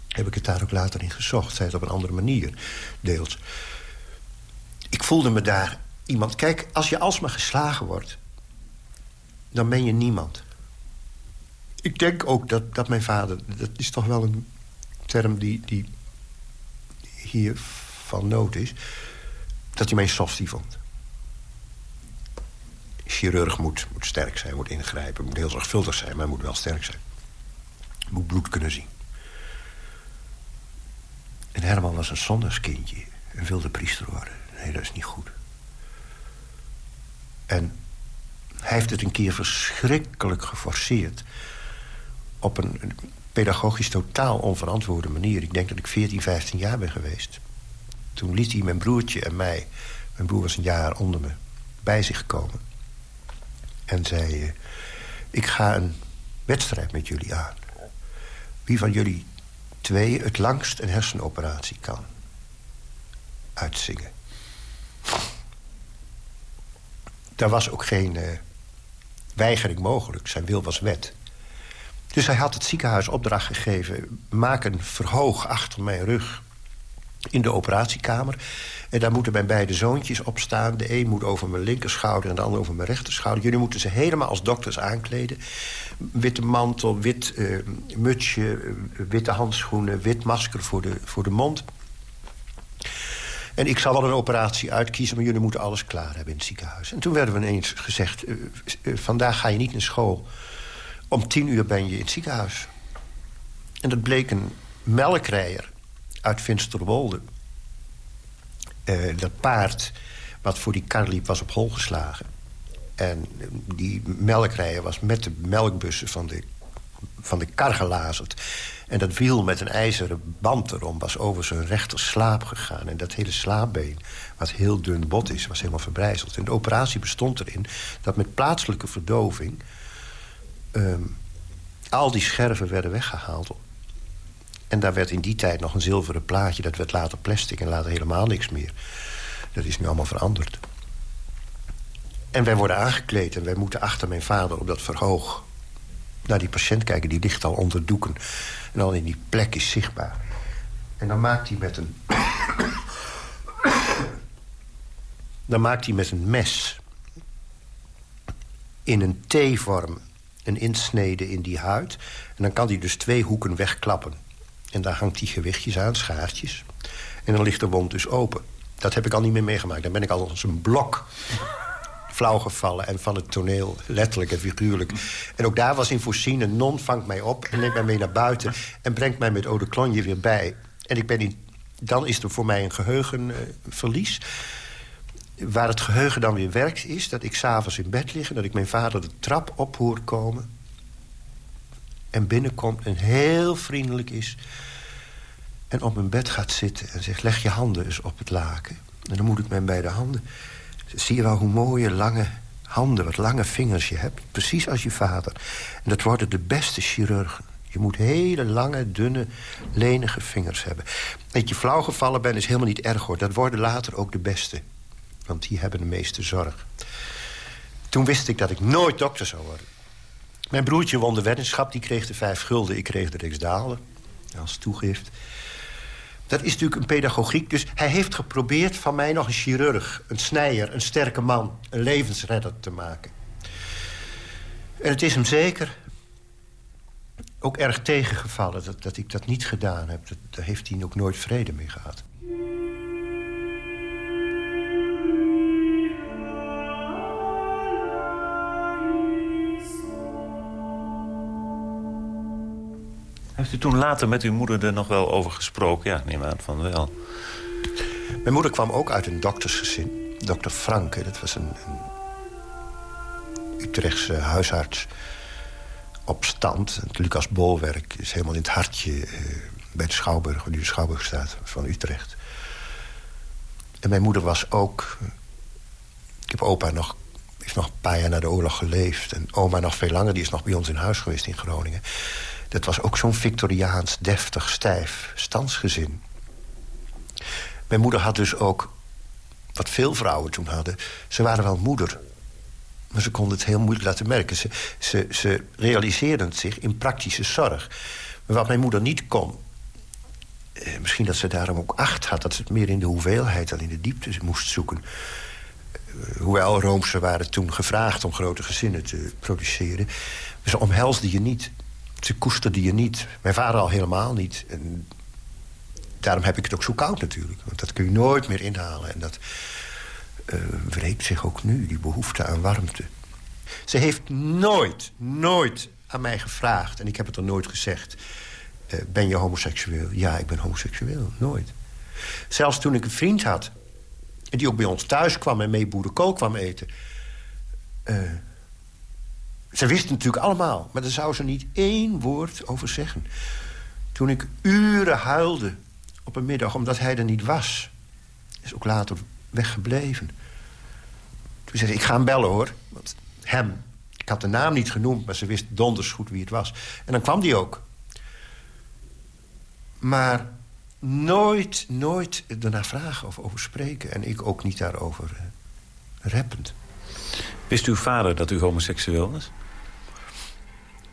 heb ik het daar ook later in gezocht. Zij het op een andere manier, deels. Ik voelde me daar iemand... Kijk, als je alsmaar geslagen wordt dan ben je niemand. Ik denk ook dat, dat mijn vader... dat is toch wel een term die, die hier van nood is... dat hij mij een softie vond. Chirurg moet, moet sterk zijn, moet ingrijpen, moet heel zorgvuldig zijn... maar moet wel sterk zijn. Moet bloed kunnen zien. En Herman was een zondagskindje en wilde priester worden. Nee, dat is niet goed. En hij heeft het een keer verschrikkelijk geforceerd... op een pedagogisch totaal onverantwoorde manier. Ik denk dat ik 14, 15 jaar ben geweest. Toen liet hij mijn broertje en mij... mijn broer was een jaar onder me, bij zich komen. En zei... Uh, ik ga een wedstrijd met jullie aan. Wie van jullie twee het langst een hersenoperatie kan uitzingen. Daar was ook geen uh, weigering mogelijk. Zijn wil was wet. Dus hij had het ziekenhuis opdracht gegeven... maak een verhoog achter mijn rug in de operatiekamer. En daar moeten mijn beide zoontjes op staan. De een moet over mijn linkerschouder en de ander over mijn rechterschouder. Jullie moeten ze helemaal als dokters aankleden. Witte mantel, wit uh, mutsje, uh, witte handschoenen... wit masker voor de, voor de mond. En ik zal wel een operatie uitkiezen, maar jullie moeten alles klaar hebben in het ziekenhuis. En toen werden we ineens gezegd, uh, vandaag ga je niet naar school. Om tien uur ben je in het ziekenhuis. En dat bleek een melkrijder uit Finsterwolde. Uh, dat paard wat voor die kar liep was op hol geslagen. En die melkrijder was met de melkbussen van de, van de kar gelazerd. En dat wiel met een ijzeren band erom was over zijn rechter slaap gegaan. En dat hele slaapbeen, wat heel dun bot is, was helemaal verbrijzeld. En de operatie bestond erin dat met plaatselijke verdoving... Um, al die scherven werden weggehaald. En daar werd in die tijd nog een zilveren plaatje. Dat werd later plastic en later helemaal niks meer. Dat is nu allemaal veranderd. En wij worden aangekleed en wij moeten achter mijn vader op dat verhoog... naar die patiënt kijken, die ligt al onder doeken. En al in die plek is zichtbaar. En dan maakt hij met een... <coughs> dan maakt hij met een mes... in een T-vorm een insnede in die huid. En dan kan hij dus twee hoeken wegklappen. En daar hangt hij gewichtjes aan, schaartjes. En dan ligt de wond dus open. Dat heb ik al niet meer meegemaakt. Dan ben ik al als een blok flauw gevallen. En van het toneel, letterlijk en figuurlijk. En ook daar was in voorzien. Een non vangt mij op en neemt mij mee naar buiten... en brengt mij met eau de cologne weer bij. En ik ben in, dan is er voor mij een geheugenverlies. Waar het geheugen dan weer werkt is dat ik s'avonds in bed lig... en dat ik mijn vader de trap op hoor komen... en binnenkomt en heel vriendelijk is... en op mijn bed gaat zitten en zegt... leg je handen eens op het laken. En dan moet ik mijn beide handen... zie je wel hoe mooie, lange handen, wat lange vingers je hebt. Precies als je vader. En dat worden de beste chirurgen. Je moet hele lange, dunne, lenige vingers hebben. Dat je flauw gevallen bent is helemaal niet erg hoor. Dat worden later ook de beste. Want die hebben de meeste zorg. Toen wist ik dat ik nooit dokter zou worden. Mijn broertje won de weddenschap, die kreeg de vijf gulden. Ik kreeg de riksdalen als toegift. Dat is natuurlijk een pedagogiek. Dus hij heeft geprobeerd van mij nog een chirurg, een snijder, een sterke man... een levensredder te maken. En het is hem zeker ook erg tegengevallen dat, ik dat niet gedaan heb. Daar heeft hij ook nooit vrede mee gehad. Heeft u toen later met uw moeder er nog wel over gesproken? Ja, neem aan van wel. Mijn moeder kwam ook uit een doktersgezin. Dokter Franke, dat was een, een Utrechtse huisarts op stand. Het Lucas Bolwerk is helemaal in het hartje eh, bij de Schouwburg... nu de Schouwburg staat, van Utrecht. En mijn moeder was ook... Ik heb opa nog, heeft nog een paar jaar na de oorlog geleefd. En oma nog veel langer, die is nog bij ons in huis geweest in Groningen. Dat was ook zo'n Victoriaans, deftig, stijf standsgezin. Mijn moeder had dus ook, wat veel vrouwen toen hadden... ze waren wel moeder, maar ze konden het heel moeilijk laten merken. Ze, ze, realiseerden het zich in praktische zorg. Maar wat mijn moeder niet kon... Eh, misschien dat ze daarom ook acht had... dat ze het meer in de hoeveelheid dan in de diepte moest zoeken. Eh, hoewel Roomse waren toen gevraagd om grote gezinnen te produceren. Ze omhelsden je niet. Ze koesterde je niet. Mijn vader al helemaal niet. En daarom heb ik het ook zo koud natuurlijk. Want dat kun je nooit meer inhalen. En dat uh, wreekt zich ook nu, die behoefte aan warmte. Ze heeft nooit, nooit aan mij gevraagd... en ik heb het er nooit gezegd... Uh, ben je homoseksueel? Ja, ik ben homoseksueel. Nooit. Zelfs toen ik een vriend had... die ook bij ons thuis kwam en mee boerenkool kwam eten... Uh, ze wisten natuurlijk allemaal, maar daar zou ze niet één woord over zeggen. Toen ik uren huilde op een middag omdat hij er niet was... is ook later weggebleven. Toen zei ze, ik ga hem bellen hoor. Want hem, ik had de naam niet genoemd... maar ze wist donders goed wie het was. En dan kwam die ook. Maar nooit, nooit ernaar vragen of over spreken. En ik ook niet daarover uh, reppend. Wist uw vader dat u homoseksueel was?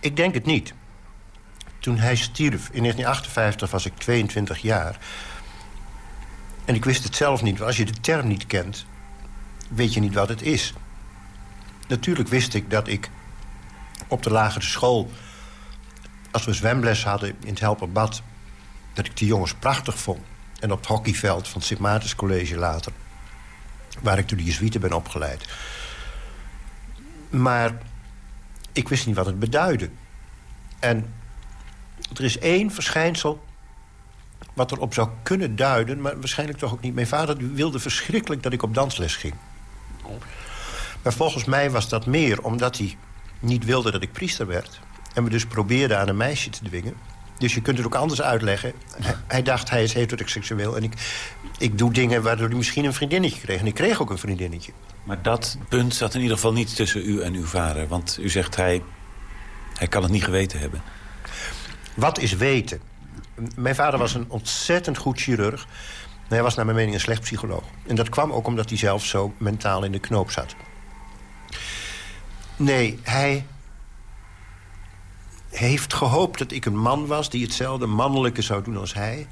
Ik denk het niet. Toen hij stierf in 1958 was ik 22 jaar. En ik wist het zelf niet. Als je de term niet kent, weet je niet wat het is. Natuurlijk wist ik dat ik op de lagere school... als we zwemles hadden in het Helperbad... dat ik die jongens prachtig vond. En op het hockeyveld van het Sint College later... waar ik door de Jezuïeten ben opgeleid. Maar ik wist niet wat het beduidde. En er is één verschijnsel wat erop zou kunnen duiden... maar waarschijnlijk toch ook niet. Mijn vader wilde verschrikkelijk dat ik op dansles ging. Maar volgens mij was dat meer omdat hij niet wilde dat ik priester werd... en we dus probeerden aan een meisje te dwingen. Dus je kunt het ook anders uitleggen. Hij, dacht, hij is heteroseksueel en ik, ik doe dingen waardoor hij misschien een vriendinnetje kreeg. En ik kreeg ook een vriendinnetje. Maar dat punt zat in ieder geval niet tussen u en uw vader. Want u zegt, hij, hij kan het niet geweten hebben. Wat is weten? Mijn vader was een ontzettend goed chirurg. Hij was naar mijn mening een slecht psycholoog. En dat kwam ook omdat hij zelf zo mentaal in de knoop zat. Nee, hij heeft gehoopt dat ik een man was... die hetzelfde mannelijke zou doen als hij.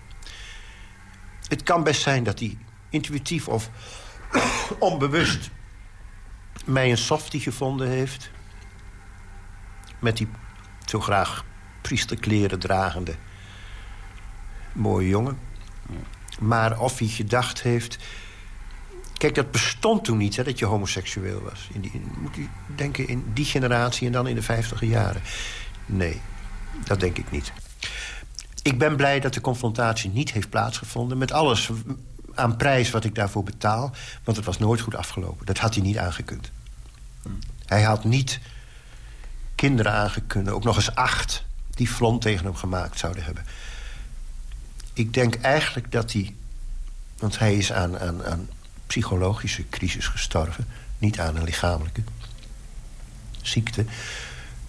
Het kan best zijn dat hij intuïtief of <coughs> onbewust... mij een softie gevonden heeft. Met die zo graag priesterkleren dragende mooie jongen. Maar of hij gedacht heeft... Kijk, dat bestond toen niet, hè, dat je homoseksueel was. In die, moet u denken in die generatie en dan in de vijftiger jaren. Nee, dat denk ik niet. Ik ben blij dat de confrontatie niet heeft plaatsgevonden... met alles aan prijs wat ik daarvoor betaal. Want het was nooit goed afgelopen. Dat had hij niet aangekund. Hij had niet kinderen aangekund, ook nog eens acht... die front tegen hem gemaakt zouden hebben ik denk eigenlijk dat hij... want hij is aan, aan psychologische crisis gestorven... niet aan een lichamelijke ziekte...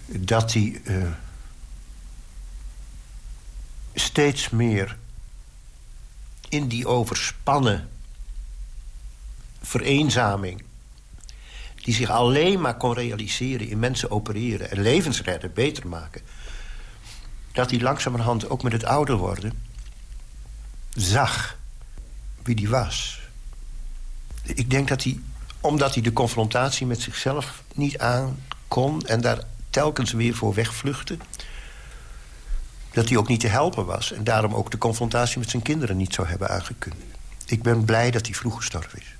dat hij uh, steeds meer in die overspannen vereenzaming... die zich alleen maar kon realiseren in mensen opereren... en levens redden, beter maken... dat hij langzamerhand ook met het ouder worden zag wie die was. Ik denk dat hij, omdat hij de confrontatie met zichzelf niet aan kon... en daar telkens weer voor wegvluchtte... dat hij ook niet te helpen was... en daarom ook de confrontatie met zijn kinderen niet zou hebben aangekund. Ik ben blij dat hij vroeg gestorven is.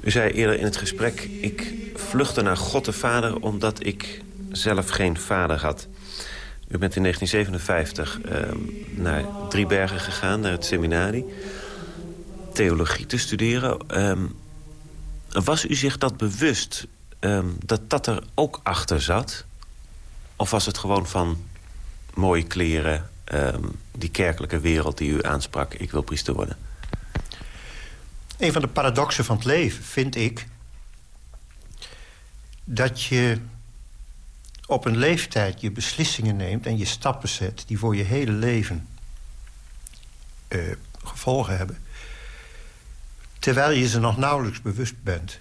U zei eerder in het gesprek... ik vluchtte naar God de Vader omdat ik zelf geen vader had. U bent in 1957 ehm, naar Driebergen gegaan, naar het seminarie. Theologie te studeren. Ehm, was u zich dat bewust, ehm, dat dat er ook achter zat? Of was het gewoon van mooie kleren... die kerkelijke wereld die u aansprak, ik wil priester worden? Een van de paradoxen van het leven vind ik... dat je op een leeftijd je beslissingen neemt en je stappen zet... die voor je hele leven uh, gevolgen hebben... terwijl je ze nog nauwelijks bewust bent.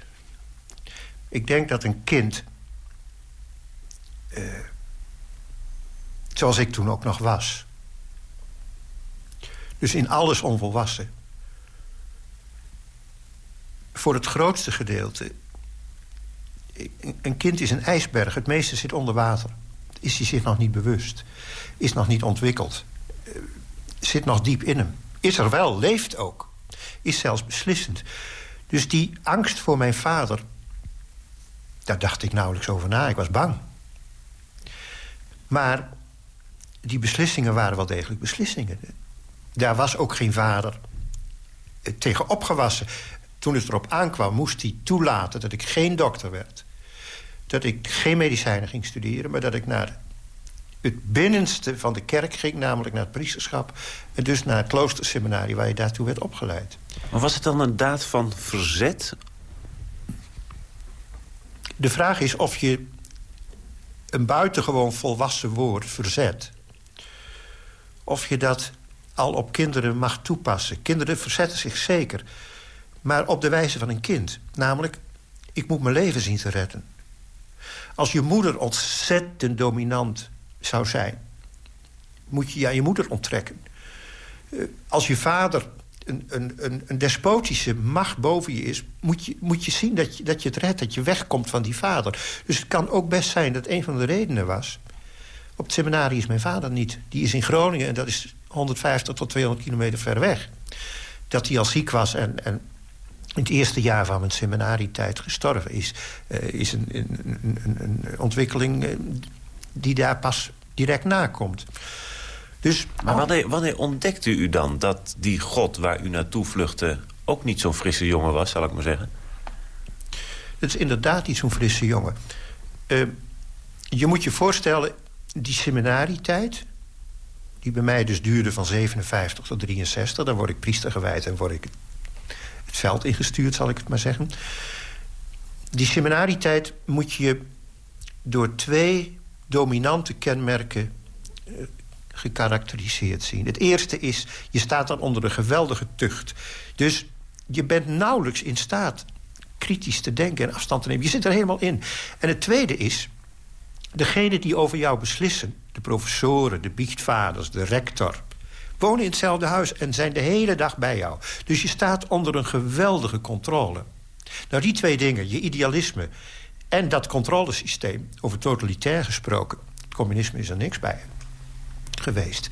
Ik denk dat een kind... Uh, zoals ik toen ook nog was... dus in alles onvolwassen voor het grootste gedeelte... een kind is een ijsberg, het meeste zit onder water. Is hij zich nog niet bewust, is nog niet ontwikkeld... Eh, zit nog diep in hem. Is er wel, leeft ook. Is zelfs beslissend. Dus die angst voor mijn vader... daar dacht ik nauwelijks over na. Ik was bang. Maar die beslissingen waren wel degelijk beslissingen. Daar was ook geen vader eh, tegen opgewassen. Toen het erop aankwam, moest hij toelaten dat ik geen dokter werd. Dat ik geen medicijnen ging studeren, maar dat ik naar het binnenste van de kerk ging... namelijk naar het priesterschap en dus naar het kloosterseminarie... waar je daartoe werd opgeleid. Maar was het dan een daad van verzet? De vraag is of je een buitengewoon volwassen woord, verzet... of je dat al op kinderen mag toepassen. Kinderen verzetten zich zeker, maar op de wijze van een kind. Namelijk, ik moet mijn leven zien te redden. Als je moeder ontzettend dominant zou zijn... moet je je aan je moeder onttrekken. Eh, als je vader een, een, een, despotische macht boven je is... moet je, moet je zien dat je, dat je het redt, dat je wegkomt van die vader. Dus het kan ook best zijn dat een van de redenen was... op het seminarie is mijn vader niet. Die is in Groningen en dat is 150 tot 200 kilometer ver weg. Dat hij al ziek was en, en in het eerste jaar van mijn seminarietijd gestorven is... Uh, is een, een, een, een ontwikkeling uh, die daar pas direct nakomt. Dus, maar wanneer, wanneer ontdekte u dan dat die God waar u naartoe vluchtte... ook niet zo'n frisse jongen was, zal ik maar zeggen? Het is inderdaad niet zo'n frisse jongen. Uh, je moet je voorstellen, die seminarietijd... die bij mij dus duurde van 57 tot 63... dan word ik priester gewijd en word ik veld ingestuurd, zal ik het maar zeggen. Die seminarietijd moet je door twee dominante kenmerken uh, gekarakteriseerd zien. Het eerste is, je staat dan onder een geweldige tucht. Dus je bent nauwelijks in staat kritisch te denken en afstand te nemen. Je zit er helemaal in. En het tweede is, degene die over jou beslissen... de professoren, de biechtvaders, de rector... wonen in hetzelfde huis en zijn de hele dag bij jou. Dus je staat onder een geweldige controle. Nou, die twee dingen, je idealisme en dat controlesysteem... over totalitair gesproken, het communisme is er niks bij geweest.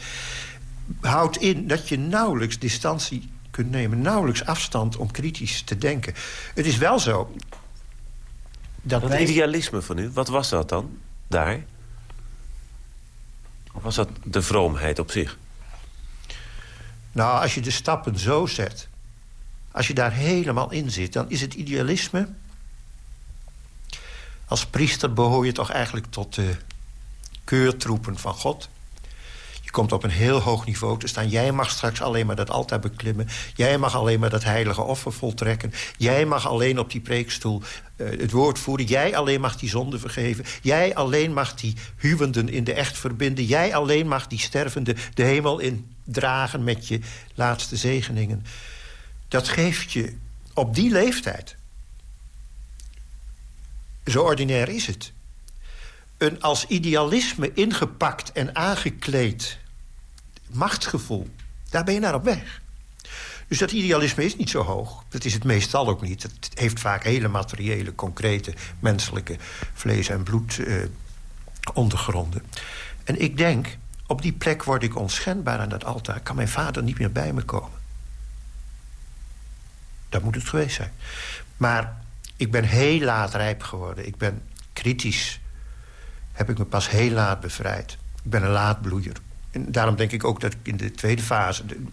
Houdt in dat je nauwelijks distantie kunt nemen. Nauwelijks afstand om kritisch te denken. Het is wel zo... Dat, dat idealisme van u, wat was dat dan, daar? Of was dat de vroomheid op zich? Nou, als je de stappen zo zet... als je daar helemaal in zit, dan is het idealisme... als priester behoor je toch eigenlijk tot de keurtroepen van God komt op een heel hoog niveau te staan. Jij mag straks alleen maar dat altaar beklimmen. Jij mag alleen maar dat heilige offer voltrekken. Jij mag alleen op die preekstoel uh, het woord voeren. Jij alleen mag die zonde vergeven. Jij alleen mag die huwenden in de echt verbinden. Jij alleen mag die stervende de hemel in dragen met je laatste zegeningen. Dat geeft je op die leeftijd... Zo ordinair is het een als idealisme ingepakt en aangekleed machtsgevoel. Daar ben je naar op weg. Dus dat idealisme is niet zo hoog. Dat is het meestal ook niet. Het heeft vaak hele materiële, concrete, menselijke vlees- en bloed eh, ondergronden. En ik denk, op die plek word ik onschendbaar aan dat altaar. Kan mijn vader niet meer bij me komen. Dat moet het geweest zijn. Maar ik ben heel laat rijp geworden. Ik ben kritisch. Heb ik me pas heel laat bevrijd. Ik ben een laatbloeier. En daarom denk ik ook dat ik in de tweede fase... de,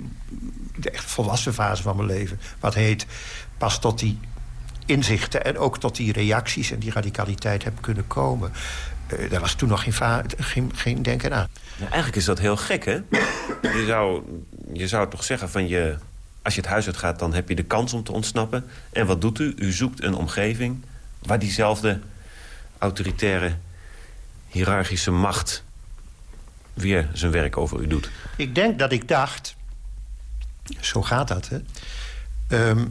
de echt volwassen fase van mijn leven... wat heet, pas tot die inzichten en ook tot die reacties... en die radicaliteit heb kunnen komen. Uh, daar was toen nog geen, geen, geen denken aan. eigenlijk is dat heel gek, hè? Je zou, je zou toch zeggen van je... als je het huis uit gaat, dan heb je de kans om te ontsnappen. En wat doet u? U zoekt een omgeving waar diezelfde autoritaire, hiërarchische macht weer zijn werk over u doet? Ik denk dat ik dacht, zo gaat dat, hè... Um,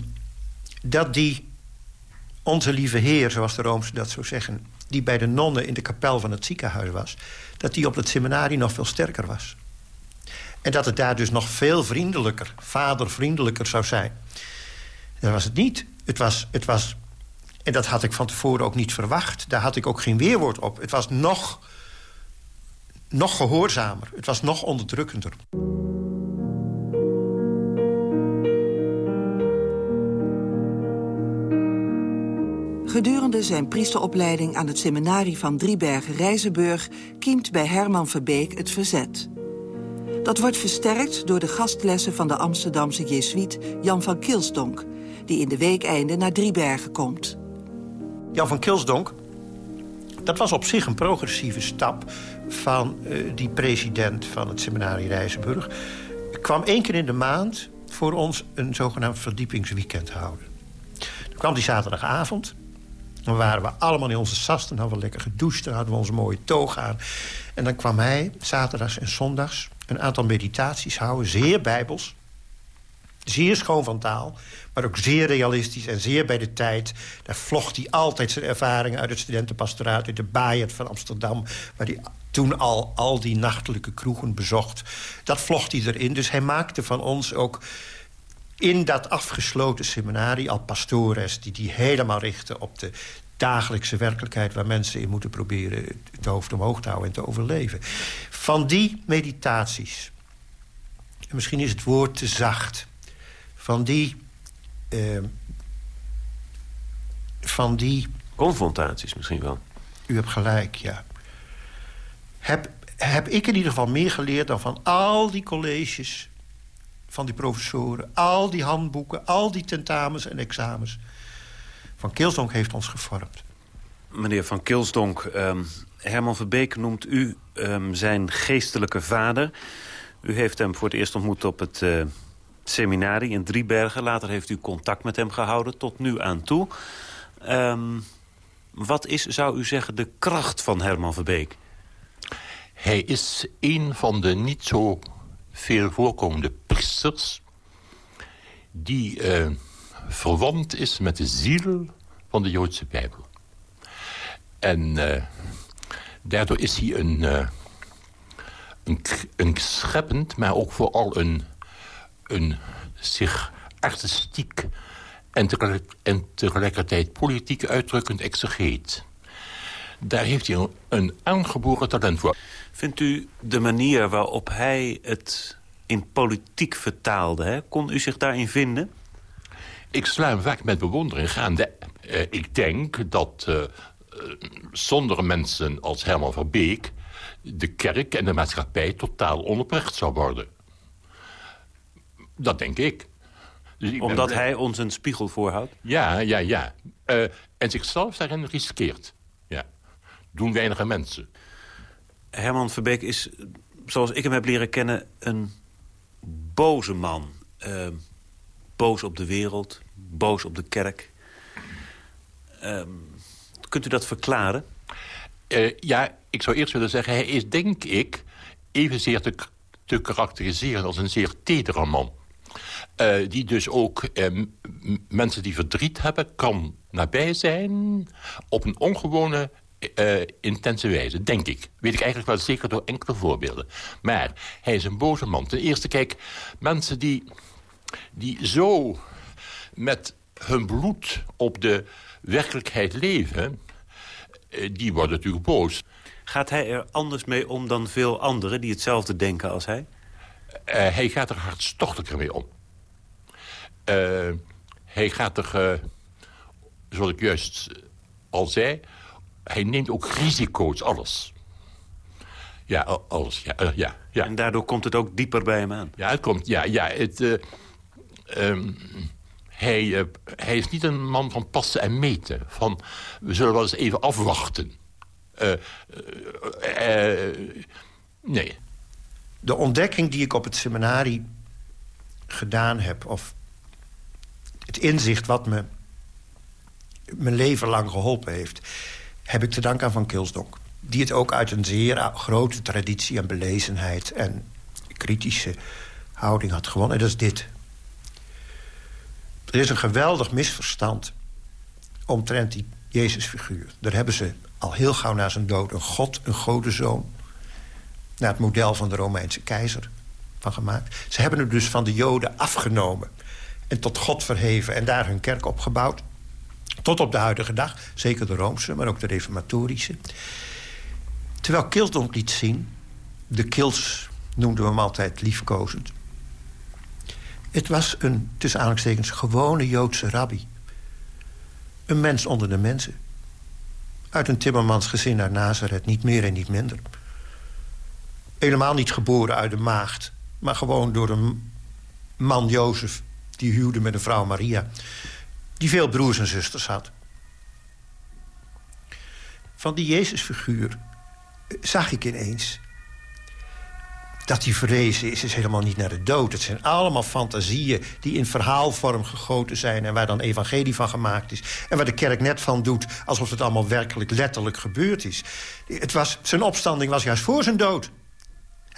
dat die onze lieve heer, zoals de Roomse dat zo zeggen... die bij de nonnen in de kapel van het ziekenhuis was... dat die op het seminarie nog veel sterker was. En dat het daar dus nog veel vriendelijker, vadervriendelijker zou zijn. Dat was het niet. Het was, het was, en dat had ik van tevoren ook niet verwacht. Daar had ik ook geen weerwoord op. Het was nog, nog gehoorzamer. Het was nog onderdrukkender. Gedurende zijn priesteropleiding aan het seminarie van Driebergen-Rijzenburg... kiemt bij Herman Verbeek het verzet. Dat wordt versterkt door de gastlessen van de Amsterdamse jesuit Jan van Kilsdonk... die in de weekeinde naar Driebergen komt. Jan van Kilsdonk, dat was op zich een progressieve stap... van uh, die president van het seminarie Rijzenburg. kwam één keer in de maand voor ons een zogenaamd verdiepingsweekend houden. Dan kwam die zaterdagavond dan waren we allemaal in onze sas. Dan hadden we lekker gedoucht. Dan hadden we onze mooie toga aan. En dan kwam hij, zaterdags en zondags... een aantal meditaties houden, zeer bijbels. Zeer schoon van taal, maar ook zeer realistisch en zeer bij de tijd. Daar vlocht hij altijd zijn ervaringen uit het studentenpastoraat... uit de Bayern van Amsterdam, waar hij toen al al die nachtelijke kroegen bezocht. Dat vlocht hij erin, dus hij maakte van ons ook in dat afgesloten seminarie al pastores... die die helemaal richten op de dagelijkse werkelijkheid... waar mensen in moeten proberen het hoofd omhoog te houden en te overleven. Van die meditaties, en misschien is het woord te zacht... van die... Uh, van die... Confrontaties misschien wel. U hebt gelijk, ja. Heb, heb ik in ieder geval meer geleerd dan van al die colleges van die professoren. Al die handboeken, al die tentamens en examens. Van Kilsdonk heeft ons gevormd. Meneer Van Kilsdonk, um, Herman Verbeek noemt u um, zijn geestelijke vader. U heeft hem voor het eerst ontmoet op het uh, seminarie in Driebergen. Later heeft u contact met hem gehouden, tot nu aan toe. Um, wat is, zou u zeggen, de kracht van Herman Verbeek? Hij is een van de niet zo veel voorkomende die uh, verwant is met de ziel van de Joodse Bijbel. En uh, daardoor is hij een, uh, een, een scheppend, maar ook vooral een, een zich artistiek en, en tegelijkertijd politiek uitdrukkend exegeet. Daar heeft hij een aangeboren talent voor. Vindt u de manier waarop hij het in politiek vertaalde... Hè? kon u zich daarin vinden? Ik sla hem vaak met bewondering gaande. Uh, ik denk dat uh, zonder mensen als Herman van Beek... de kerk en de maatschappij totaal onoprecht zou worden. Dat denk ik. Dus Omdat hij ons een spiegel voorhoudt? Ja, ja, ja. Uh, en zichzelf daarin riskeert. Ja. Doen weinige mensen. Herman Verbeek is, zoals ik hem heb leren kennen... een boze man. Uh, boos op de wereld, boos op de kerk. Uh, kunt u dat verklaren? Uh, ja, ik zou eerst willen zeggen... hij is, denk ik, evenzeer te, te karakteriseren als een zeer tedere man. Uh, die dus ook uh, mensen die verdriet hebben kan nabij zijn... op een ongewone uh, intense wijze, denk ik. Weet ik eigenlijk wel zeker door enkele voorbeelden. Maar hij is een boze man. Ten eerste, kijk, mensen die, die zo met hun bloed op de werkelijkheid leven... Uh, die worden natuurlijk boos. Gaat hij er anders mee om dan veel anderen die hetzelfde denken als hij? Uh, hij gaat er hartstochtelijker mee om. hij gaat er, zoals ik juist al zei hij neemt ook risico's, alles. Ja, alles, ja, uh, ja, ja. En daardoor komt het ook dieper bij hem aan? Ja, het komt, ja, ja. Het, uh, um, hij, uh, hij is niet een man van passen en meten. Van, we zullen wel eens even afwachten. nee. De ontdekking die ik op het seminarie gedaan heb... of het inzicht wat me mijn leven lang geholpen heeft heb ik te danken aan Van Kilsdonk. Die het ook uit een zeer grote traditie en belezenheid... en kritische houding had gewonnen. En dat is dit. Er is een geweldig misverstand omtrent die Jezusfiguur. Daar hebben ze al heel gauw na zijn dood een god, een godenzoon... naar het model van de Romeinse keizer van gemaakt. Ze hebben het dus van de Joden afgenomen. en tot God verheven... en daar hun kerk opgebouwd. Tot op de huidige dag. Zeker de Roomse, maar ook de reformatorische. Terwijl Kilsdonk liet zien... de Kils noemden we hem altijd liefkozend... Het was een, tussen aanhalingstekens, gewone Joodse rabbi. Een mens onder de mensen. Uit een timmermansgezin uit Nazareth, niet meer en niet minder. Helemaal niet geboren uit de maagd... maar gewoon door een man Jozef... die huwde met een vrouw Maria... die veel broers en zusters had. Van die Jezusfiguur zag ik ineens dat hij verrezen is, is helemaal niet naar de dood. Het zijn allemaal fantasieën die in verhaalvorm gegoten zijn... en waar dan evangelie van gemaakt is. En waar de kerk net van doet alsof het allemaal werkelijk letterlijk gebeurd is. Het was, zijn opstanding was juist voor zijn dood.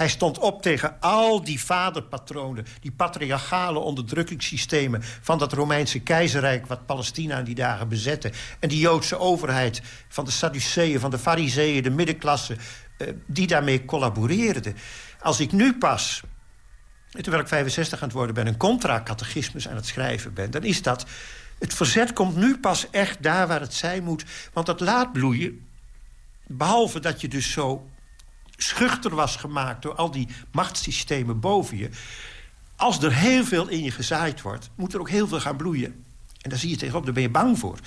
Hij stond op tegen al die vaderpatronen... die patriarchale onderdrukkingssystemen... van dat Romeinse keizerrijk wat Palestina in die dagen bezette... en die Joodse overheid van de Sadduceeën, van de Fariseeën... de middenklasse, eh, die daarmee collaboreerden. Als ik nu pas, terwijl ik 65 aan het worden ben... een contra-catechismus aan het schrijven ben... dan is dat... het verzet komt nu pas echt daar waar het zijn moet. Want dat laat bloeien... behalve dat je dus zo schuchter was gemaakt... door al die machtssystemen boven je... als er heel veel in je gezaaid wordt... moet er ook heel veel gaan bloeien. En daar zie je tegenop, daar ben je bang voor.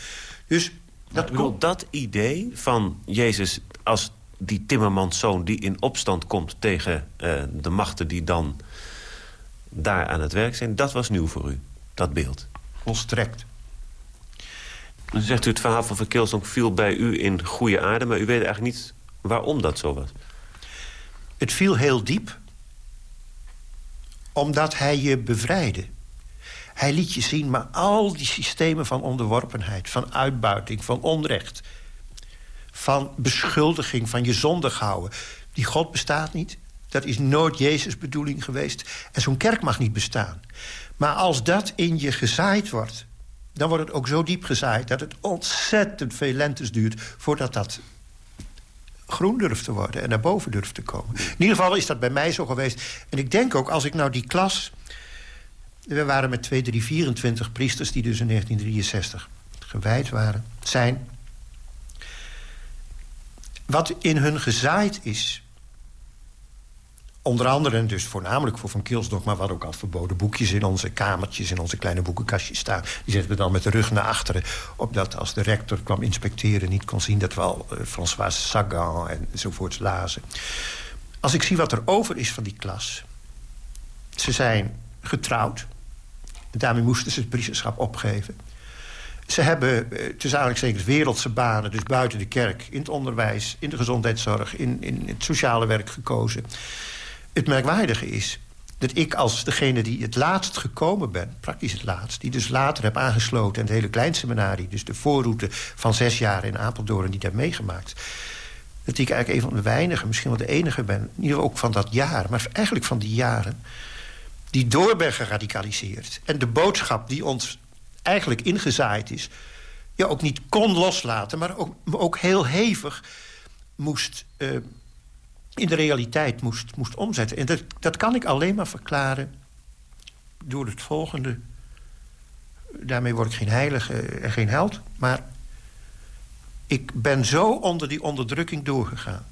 Dus dat, bedoel, dat idee van Jezus als die timmermanszoon die in opstand komt tegen uh, de machten die dan daar aan het werk zijn... dat was nieuw voor u, dat beeld? Volstrekt. Dan zegt u het verhaal van Verkeelsonk viel bij u in goede aarde... maar u weet eigenlijk niet waarom dat zo was. Het viel heel diep. Omdat hij je bevrijdde. Hij liet je zien, maar al die systemen van onderworpenheid... van uitbuiting, van onrecht van beschuldiging, van je zondig houden. Die God bestaat niet. Dat is nooit Jezus' bedoeling geweest. En zo'n kerk mag niet bestaan. Maar als dat in je gezaaid wordt... dan wordt het ook zo diep gezaaid... dat het ontzettend veel lentes duurt... voordat dat groen durft te worden en naar boven durft te komen. In ieder geval is dat bij mij zo geweest. En ik denk ook, als ik nou die klas... We waren met 2, 3, 24 priesters die dus in 1963 gewijd waren, zijn wat in hun gezaaid is... Onder andere dus voornamelijk voor Van Kilsdorp... maar wat ook al verboden boekjes in onze kamertjes... in onze kleine boekenkastjes staan. Die zetten we dan met de rug naar achteren. Opdat als de rector kwam inspecteren... niet kon zien dat we al uh, François Sagan enzovoorts lazen. Als ik zie wat er over is van die klas... ze zijn getrouwd. Daarmee moesten ze het priesterschap opgeven. Ze hebben eh, tussen aanhalingstekens wereldse banen... dus buiten de kerk, in het onderwijs, in de gezondheidszorg... in, in het sociale werk gekozen. Het merkwaardige is dat ik als degene die het laatst gekomen ben... praktisch het laatst, die dus later heb aangesloten... en het hele kleinseminarie, dus de voorroute van zes jaar in Apeldoorn... die heb meegemaakt dat ik eigenlijk een van de weinigen, misschien wel de enige ben... in ieder geval ook van dat jaar, maar eigenlijk van die jaren... die door ben geradicaliseerd. En de boodschap die ons eigenlijk ingezaaid is... ja, ook niet kon loslaten, maar ook, ook heel hevig moest... Uh, in de realiteit moest, moest omzetten. En dat, dat kan ik alleen maar verklaren door het volgende. Daarmee word ik geen heilige en geen held. Maar ik ben zo onder die onderdrukking doorgegaan.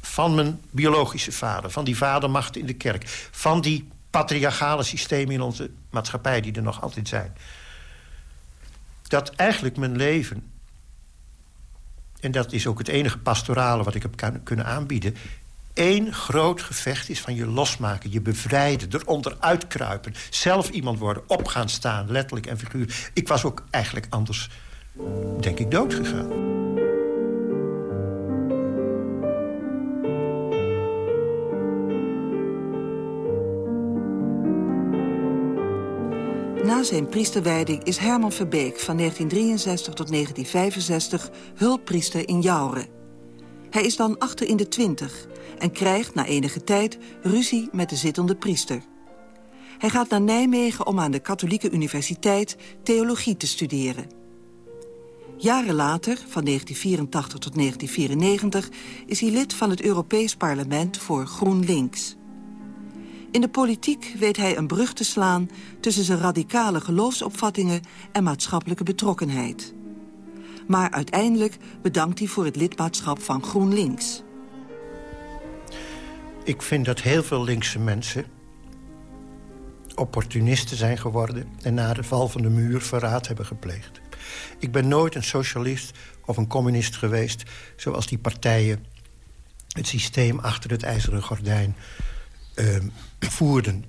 Van mijn biologische vader, van die vadermacht in de kerk... van die patriarchale systemen in onze maatschappij die er nog altijd zijn dat eigenlijk mijn leven... en dat is ook het enige pastorale wat ik heb kunnen aanbieden... één groot gevecht is van je losmaken, je bevrijden... eronder uitkruipen, zelf iemand worden, op gaan staan, letterlijk en figuur. Ik was ook eigenlijk anders, denk ik, dood gegaan. Na zijn priesterwijding is Herman Verbeek van 1963 tot 1965 hulppriester in Jouren. Hij is dan achter in de twintig en krijgt na enige tijd ruzie met de zittende priester. Hij gaat naar Nijmegen om aan de Katholieke Universiteit theologie te studeren. Jaren later, van 1984 tot 1994, is hij lid van het Europees Parlement voor GroenLinks. In de politiek weet hij een brug te slaan... tussen zijn radicale geloofsopvattingen en maatschappelijke betrokkenheid. Maar uiteindelijk bedankt hij voor het lidmaatschap van GroenLinks. Ik vind dat heel veel linkse mensen opportunisten zijn geworden... en na de val van de muur verraad hebben gepleegd. Ik ben nooit een socialist of een communist geweest... zoals die partijen het systeem achter het ijzeren gordijn uh, voerden.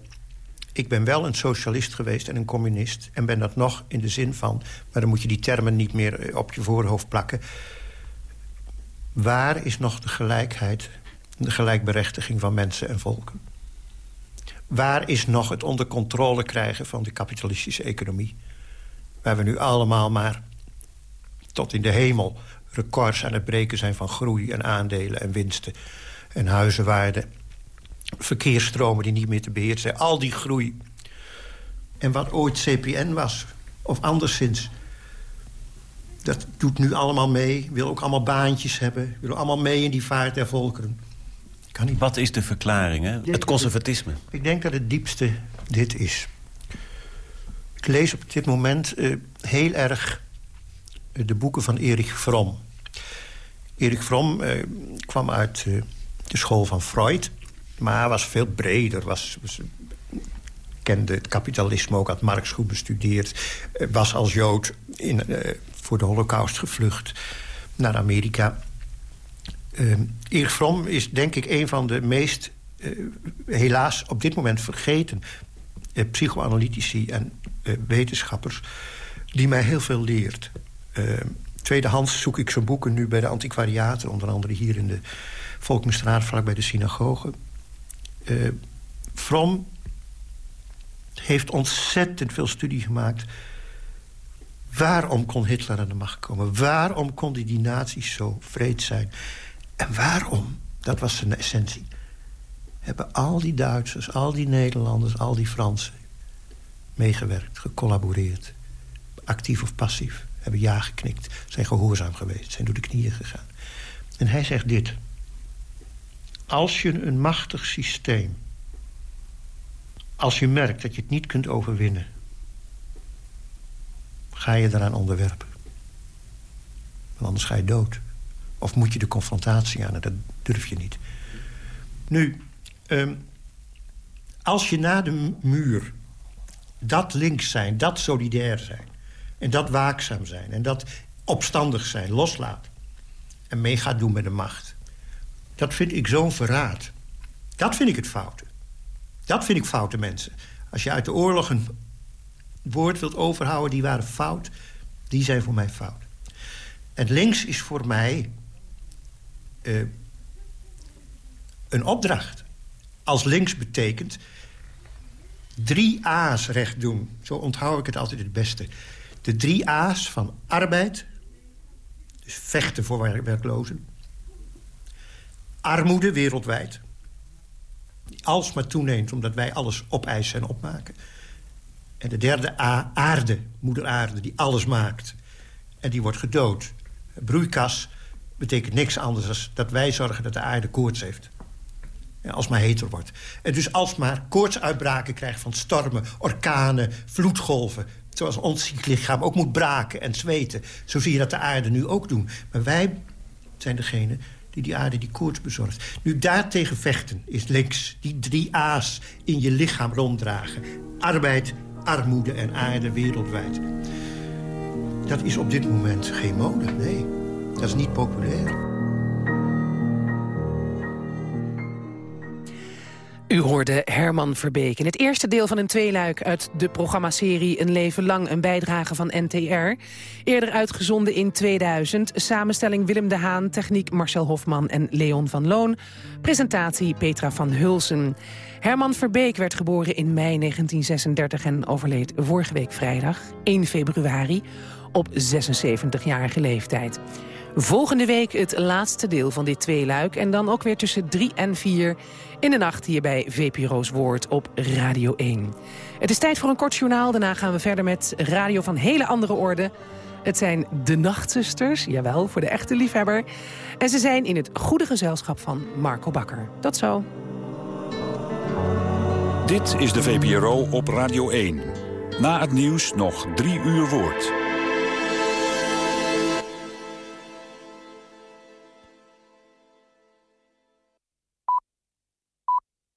Ik ben wel een socialist geweest en een communist... en ben dat nog in de zin van... maar dan moet je die termen niet meer eh, op je voorhoofd plakken... waar is nog de gelijkheid, de gelijkberechtiging van mensen en volken? Waar is nog het onder controle krijgen van de kapitalistische economie? Waar we nu allemaal maar tot in de hemel records aan het breken zijn van groei en aandelen en winsten en huizenwaarden. Verkeersstromen die niet meer te beheersen zijn. Al die groei. En wat ooit CPN was, of anderszins... dat doet nu allemaal mee. Wil ook allemaal baantjes hebben. Wil allemaal mee in die vaart der volkeren. Kan niet. Wat is de verklaring, hè? Het conservatisme. Ik denk dat het diepste dit is. Ik lees op dit moment uh, heel erg de boeken van Erich Fromm. Erich Fromm uh, kwam uit uh, de school van Freud... maar was veel breder, was, kende het kapitalisme ook, had Marx goed bestudeerd... was als Jood in, voor de holocaust gevlucht naar Amerika... Uh, Erich Fromm is denk ik een van de meest, uh, helaas op dit moment vergeten... Psychoanalytici en wetenschappers die mij heel veel leert. tweedehands zoek ik zijn boeken nu bij de antiquariaten... onder andere hier in de Volkenstraat, vlak bij de synagoge. Fromm heeft ontzettend veel studie gemaakt... Waarom kon Hitler aan de macht komen? Waarom konden die nazi's zo vreed zijn? En waarom? Dat was zijn essentie. Hebben al die Duitsers, al die Nederlanders, al die Fransen... meegewerkt, gecollaboreerd. Actief of passief. Hebben ja geknikt. Zijn gehoorzaam geweest. Zijn door de knieën gegaan. En hij zegt dit. Als je een machtig systeem... als je merkt dat je het niet kunt overwinnen... ga je eraan onderwerpen. Want anders ga je dood. Of moet je de confrontatie aan? Dat durf je niet. Nu, um, als je na de muur dat links zijn, dat solidair zijn... en dat waakzaam zijn en dat opstandig zijn, loslaat... en mee gaat doen met de macht... dat vind ik zo'n verraad. Dat vind ik het foute. Dat vind ik foute mensen. Als je uit de oorlog een woord wilt overhouden, die waren fout... die zijn voor mij fout. En links is voor mij uh, een opdracht. Als links betekent drie A's recht doen. Zo onthoud ik het altijd het beste. De drie A's van arbeid. Dus vechten voor werklozen. Armoede wereldwijd. Die alsmaar toeneemt omdat wij alles opeisen en opmaken. En de derde A, aarde, moeder aarde, die alles maakt. En die wordt gedood. Broeikas, betekent niks anders dan dat wij zorgen dat de aarde koorts heeft. Ja, als heter wordt. En dus als maar koortsuitbraken krijgt van stormen, orkanen, vloedgolven... zoals ons lichaam ook moet braken en zweten. Zo zie je dat de aarde nu ook doen. Maar wij zijn degene die die aarde die koorts bezorgt. Nu daartegen vechten is links die drie A's in je lichaam ronddragen. Arbeid, armoede en aarde wereldwijd. Dat is op dit moment geen mode, nee. Dat is niet populair. U hoorde Herman Verbeek in het eerste deel van een tweeluik... uit de programmaserie Een Leven Lang, een bijdrage van NTR. Eerder uitgezonden in 2000. Samenstelling Willem de Haan, techniek Marcel Hofman en Leon van Loon. Presentatie Petra van Hulsen. Herman Verbeek werd geboren in mei 1936 en overleed vorige week vrijdag, 1 februari, op 76-jarige leeftijd. Volgende week het laatste deel van dit tweeluik. En dan ook weer tussen 3 en 4 in de nacht hier bij VPRO's Woord op Radio 1. Het is tijd voor een kort journaal. Daarna gaan we verder met radio van hele andere orde. Het zijn de Nachtzusters, jawel, voor de echte liefhebber. En ze zijn in het goede gezelschap van Marco Bakker. Tot zo. Dit is de VPRO op Radio 1. Na het nieuws nog drie uur woord.